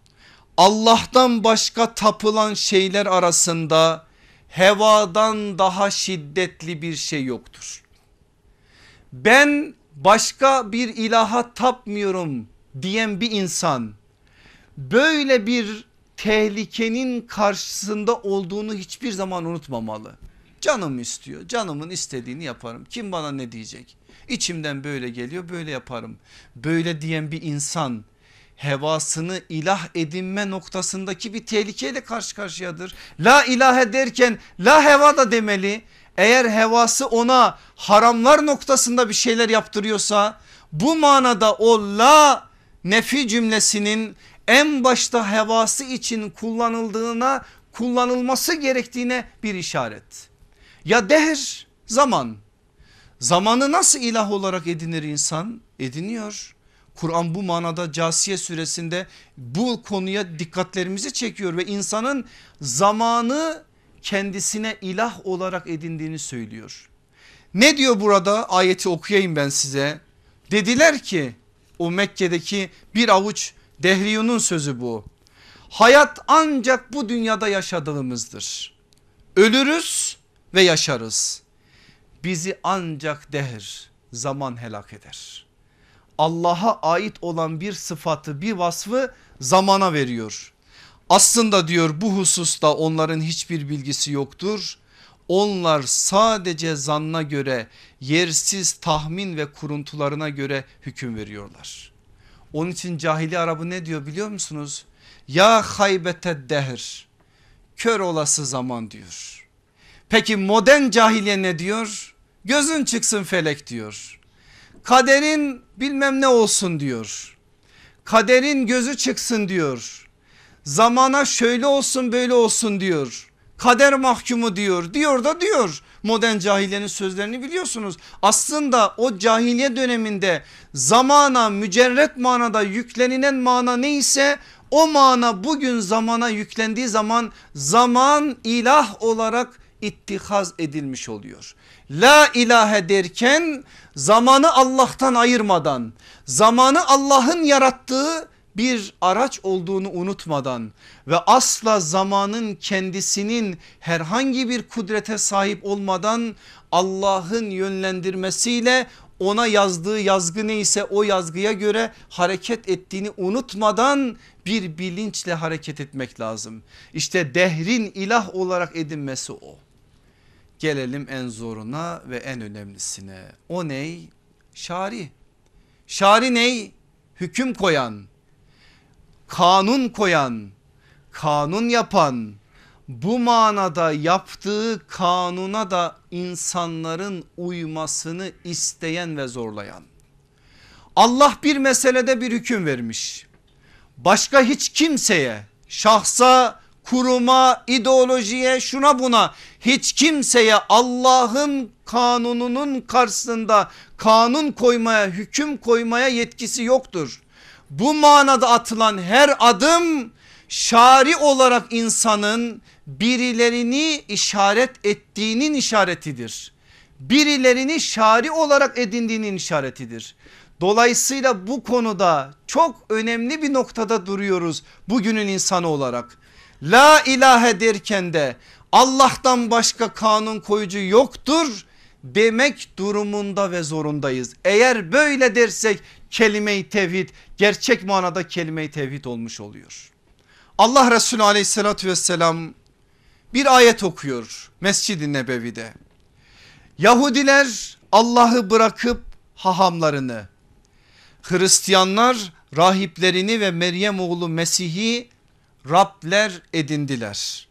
Allah'tan başka tapılan şeyler arasında hevadan daha şiddetli bir şey yoktur. ben başka bir ilaha tapmıyorum diyen bir insan böyle bir tehlikenin karşısında olduğunu hiçbir zaman unutmamalı. Canım istiyor canımın istediğini yaparım kim bana ne diyecek İçimden böyle geliyor böyle yaparım. Böyle diyen bir insan hevasını ilah edinme noktasındaki bir tehlikeyle karşı karşıyadır. La ilahe derken la heva da demeli. Eğer hevası ona haramlar noktasında bir şeyler yaptırıyorsa bu manada o la nefi cümlesinin en başta hevası için kullanıldığına kullanılması gerektiğine bir işaret. Ya dehr zaman zamanı nasıl ilah olarak edinir insan? Ediniyor. Kur'an bu manada Casiye suresinde bu konuya dikkatlerimizi çekiyor ve insanın zamanı kendisine ilah olarak edindiğini söylüyor. Ne diyor burada ayeti okuyayım ben size. Dediler ki o Mekke'deki bir avuç Dehriyun'un sözü bu. Hayat ancak bu dünyada yaşadığımızdır. Ölürüz ve yaşarız. Bizi ancak dehr zaman helak eder. Allah'a ait olan bir sıfatı bir vasfı zamana veriyor. Aslında diyor bu hususta onların hiçbir bilgisi yoktur. Onlar sadece zanna göre yersiz tahmin ve kuruntularına göre hüküm veriyorlar. Onun için cahili Arabı ne diyor biliyor musunuz? Ya haybete dehr kör olası zaman diyor. Peki modern cahiliye ne diyor? Gözün çıksın felek diyor. Kaderin bilmem ne olsun diyor. Kaderin gözü çıksın diyor. Zamana şöyle olsun böyle olsun diyor. Kader mahkumu diyor. Diyor da diyor. Modern cahiliyenin sözlerini biliyorsunuz. Aslında o cahiliye döneminde zamana mücerret manada yüklenilen mana neyse o mana bugün zamana yüklendiği zaman zaman ilah olarak ittihaz edilmiş oluyor. La ilahe derken zamanı Allah'tan ayırmadan zamanı Allah'ın yarattığı bir araç olduğunu unutmadan ve asla zamanın kendisinin herhangi bir kudrete sahip olmadan Allah'ın yönlendirmesiyle ona yazdığı yazgı neyse o yazgıya göre hareket ettiğini unutmadan bir bilinçle hareket etmek lazım. İşte dehrin ilah olarak edinmesi o. Gelelim en zoruna ve en önemlisine. O ney? Şari. Şari ney? Hüküm koyan, kanun koyan, kanun yapan, bu manada yaptığı kanuna da insanların uymasını isteyen ve zorlayan. Allah bir meselede bir hüküm vermiş. Başka hiç kimseye, şahsa, kuruma, ideolojiye, şuna buna hiç kimseye Allah'ın kanununun karşısında kanun koymaya, hüküm koymaya yetkisi yoktur. Bu manada atılan her adım şari olarak insanın birilerini işaret ettiğinin işaretidir. Birilerini şari olarak edindiğinin işaretidir. Dolayısıyla bu konuda çok önemli bir noktada duruyoruz bugünün insanı olarak. La ilahe derken de Allah'tan başka kanun koyucu yoktur demek durumunda ve zorundayız. Eğer böyle dersek kelime-i tevhid gerçek manada kelime-i tevhid olmuş oluyor. Allah Resulü aleyhissalatü vesselam bir ayet okuyor Mescid-i Nebevi'de. Yahudiler Allah'ı bırakıp hahamlarını, Hristiyanlar rahiplerini ve Meryem oğlu Mesih'i Rabler edindiler.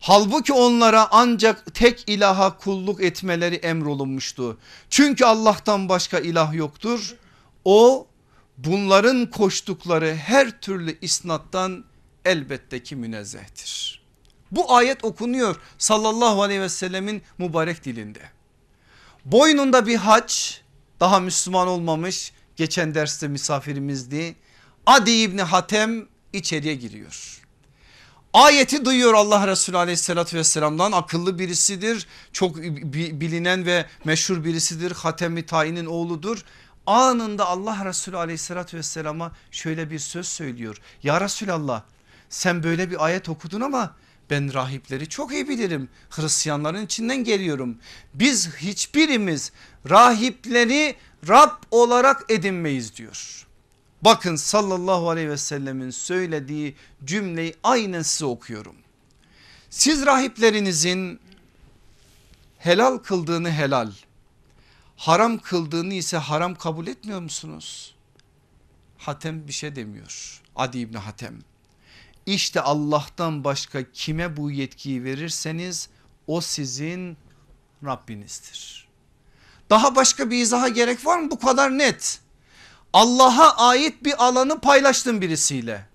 Halbuki onlara ancak tek ilaha kulluk etmeleri emrolunmuştu. Çünkü Allah'tan başka ilah yoktur. O bunların koştukları her türlü isnattan elbette ki münezzehtir. Bu ayet okunuyor sallallahu aleyhi ve sellemin mübarek dilinde. Boynunda bir haç daha Müslüman olmamış geçen derste misafirimizdi. Adi İbni Hatem içeriye giriyor. Ayeti duyuyor Allah Resulü aleyhissalatü vesselamdan akıllı birisidir. Çok bilinen ve meşhur birisidir. Hatemi Tayin'in oğludur. Anında Allah Resulü aleyhissalatü vesselama şöyle bir söz söylüyor. Ya Resulallah sen böyle bir ayet okudun ama Ben rahipleri çok iyi bilirim. Hristiyanların içinden geliyorum. Biz hiçbirimiz rahipleri Rab olarak edinmeyiz diyor. Bakın sallallahu aleyhi ve sellemin söylediği cümleyi aynen size okuyorum. Siz rahiplerinizin helal kıldığını helal, haram kıldığını ise haram kabul etmiyor musunuz? Hatem bir şey demiyor. Adi İbni Hatem. İşte Allah'tan başka kime bu yetkiyi verirseniz o sizin Rabbinizdir. Daha başka bir izaha gerek var mı? Bu kadar net. Allah'a ait bir alanı paylaştın birisiyle.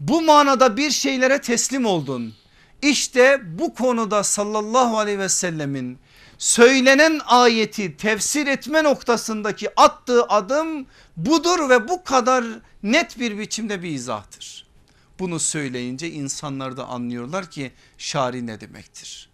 Bu manada bir şeylere teslim oldun. İşte bu konuda sallallahu aleyhi ve sellemin söylenen ayeti tefsir etme noktasındaki attığı adım budur ve bu kadar net bir biçimde bir izahtır. Bunu söyleyince insanlar da anlıyorlar ki şari ne demektir.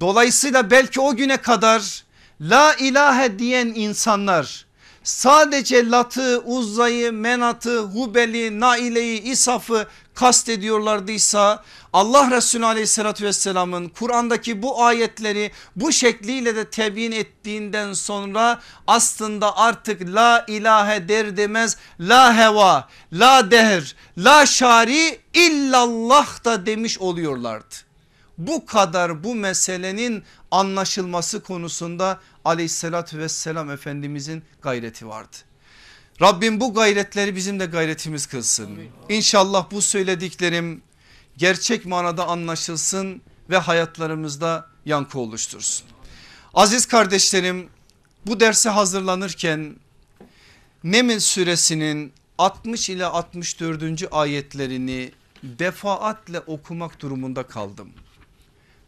Dolayısıyla belki o güne kadar la ilahe diyen insanlar sadece Lat'ı, Uzza'yı, Menat'ı, Hubel'i, Naile'yi, İsaf'ı kastediyorlardıysa Allah Resulü aleyhissalatü vesselamın Kur'an'daki bu ayetleri bu şekliyle de tebyin ettiğinden sonra aslında artık la ilahe der demez la heva, la dehr, la şari illallah da demiş oluyorlardı. Bu kadar bu meselenin anlaşılması konusunda aleyhissalatü vesselam efendimizin gayreti vardı. Rabbim bu gayretleri bizim de gayretimiz kılsın. İnşallah bu söylediklerim gerçek manada anlaşılsın ve hayatlarımızda yankı oluştursun. Aziz kardeşlerim bu derse hazırlanırken Neml suresinin 60 ile 64. ayetlerini defaatle okumak durumunda kaldım.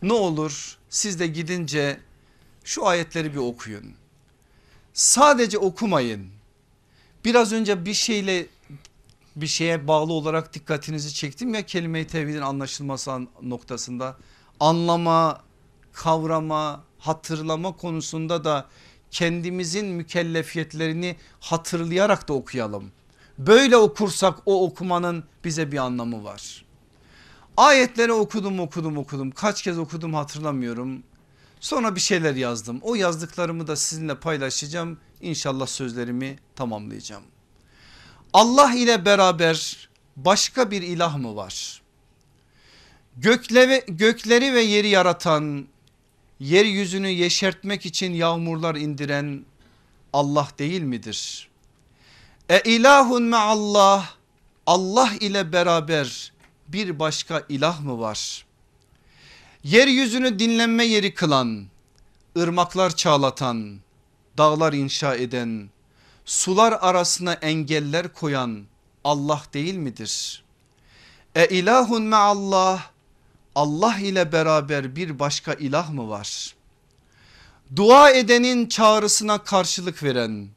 Ne olur siz de gidince şu ayetleri bir okuyun. Sadece okumayın. Biraz önce bir şeyle bir şeye bağlı olarak dikkatinizi çektim ya kelime-i tevhidin anlaşılması noktasında anlama, kavrama, hatırlama konusunda da kendimizin mükellefiyetlerini hatırlayarak da okuyalım. Böyle okursak o okumanın bize bir anlamı var. Ayetleri okudum okudum okudum kaç kez okudum hatırlamıyorum. Sonra bir şeyler yazdım. O yazdıklarımı da sizinle paylaşacağım. İnşallah sözlerimi tamamlayacağım. Allah ile beraber başka bir ilah mı var? Gökle gökleri ve yeri yaratan, yeryüzünü yeşertmek için yağmurlar indiren Allah değil midir? E ilahun me Allah, Allah ile beraber bir başka ilah mı var? Yeryüzünü dinlenme yeri kılan, ırmaklar çağlatan, dağlar inşa eden, sular arasına engeller koyan Allah değil midir? E ilahun me Allah, Allah ile beraber bir başka ilah mı var? Dua edenin çağrısına karşılık veren,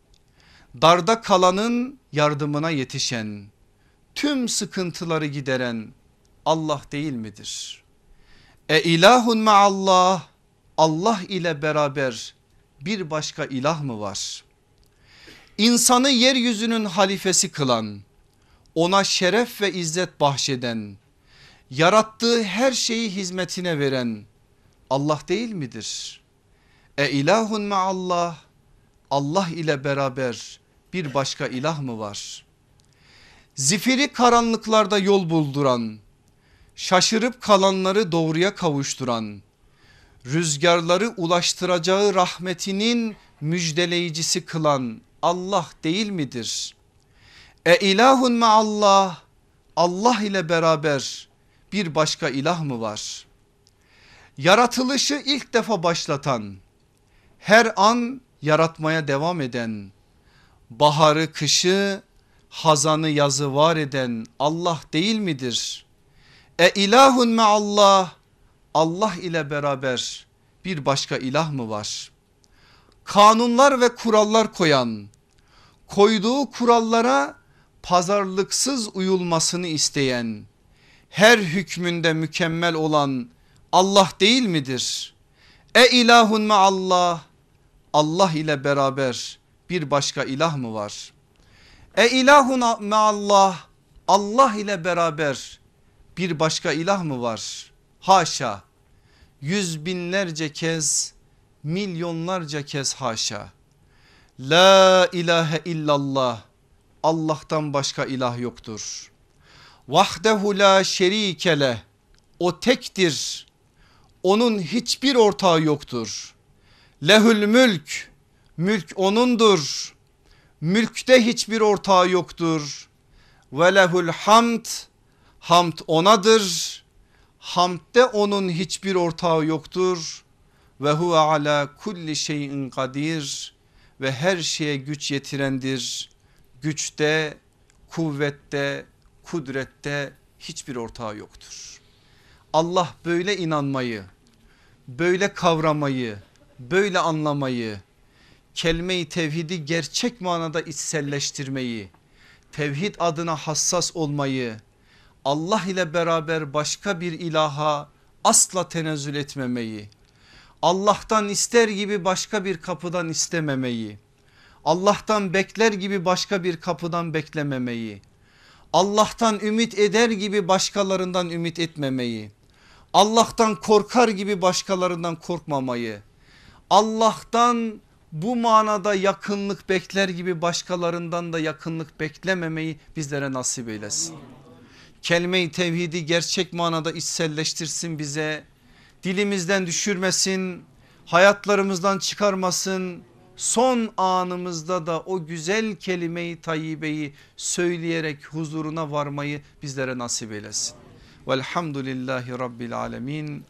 darda kalanın yardımına yetişen, tüm sıkıntıları gideren Allah değil midir? E ilahun me Allah, ile beraber bir başka ilah mı var? İnsanı yeryüzünün halifesi kılan, ona şeref ve izzet bahşeden, yarattığı her şeyi hizmetine veren Allah değil midir? E ilahun me Allah, Allah ile beraber bir başka ilah mı var? Zifiri karanlıklarda yol bulduran, şaşırıp kalanları doğruya kavuşturan, rüzgarları ulaştıracağı rahmetinin müjdeleyicisi kılan Allah değil midir? E ilahun me Allah, Allah ile beraber bir başka ilah mı var? Yaratılışı ilk defa başlatan, her an yaratmaya devam eden, baharı kışı, hazanı yazı var eden Allah değil midir? E ilahun me Allah, Allah ile beraber bir başka ilah mı var? Kanunlar ve kurallar koyan, koyduğu kurallara pazarlıksız uyulmasını isteyen, her hükmünde mükemmel olan Allah değil midir? E ilahun me Allah, Allah ile beraber bir başka ilah mı var? E ilahun me Allah, Allah ile beraber bir başka ilah mı var? haşa. Yüz binlerce kez milyonlarca kez haşa. La ilahe illallah. Allah'tan başka ilah yoktur. Vahdehu la şerikele o tektir. Onun hiçbir ortağı yoktur. Lehül mülk. Mülk onundur. Mülkte hiçbir ortağı yoktur. Ve lehul hamd hamd onadır. Hamdde onun hiçbir ortağı yoktur. Ve huve ala kulli şeyin kadir. Ve her şeye güç yetirendir. Güçte kuvvette kudrette hiçbir ortağı yoktur. Allah böyle inanmayı böyle kavramayı böyle anlamayı kelime-i tevhidi gerçek manada içselleştirmeyi tevhid adına hassas olmayı Allah ile beraber başka bir ilaha asla tenezzül etmemeyi Allah'tan ister gibi başka bir kapıdan istememeyi Allah'tan bekler gibi başka bir kapıdan beklememeyi Allah'tan ümit eder gibi başkalarından ümit etmemeyi Allah'tan korkar gibi başkalarından korkmamayı Allah'tan bu manada yakınlık bekler gibi başkalarından da yakınlık beklememeyi bizlere nasip eylesin. Kelime-i tevhidi gerçek manada içselleştirsin bize. Dilimizden düşürmesin, hayatlarımızdan çıkarmasın. Son anımızda da o güzel kelimeyi tayyibeyi söyleyerek huzuruna varmayı bizlere nasip eylesin. Velhamdülillahi Rabbil Alemin.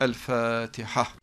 El Fatiha.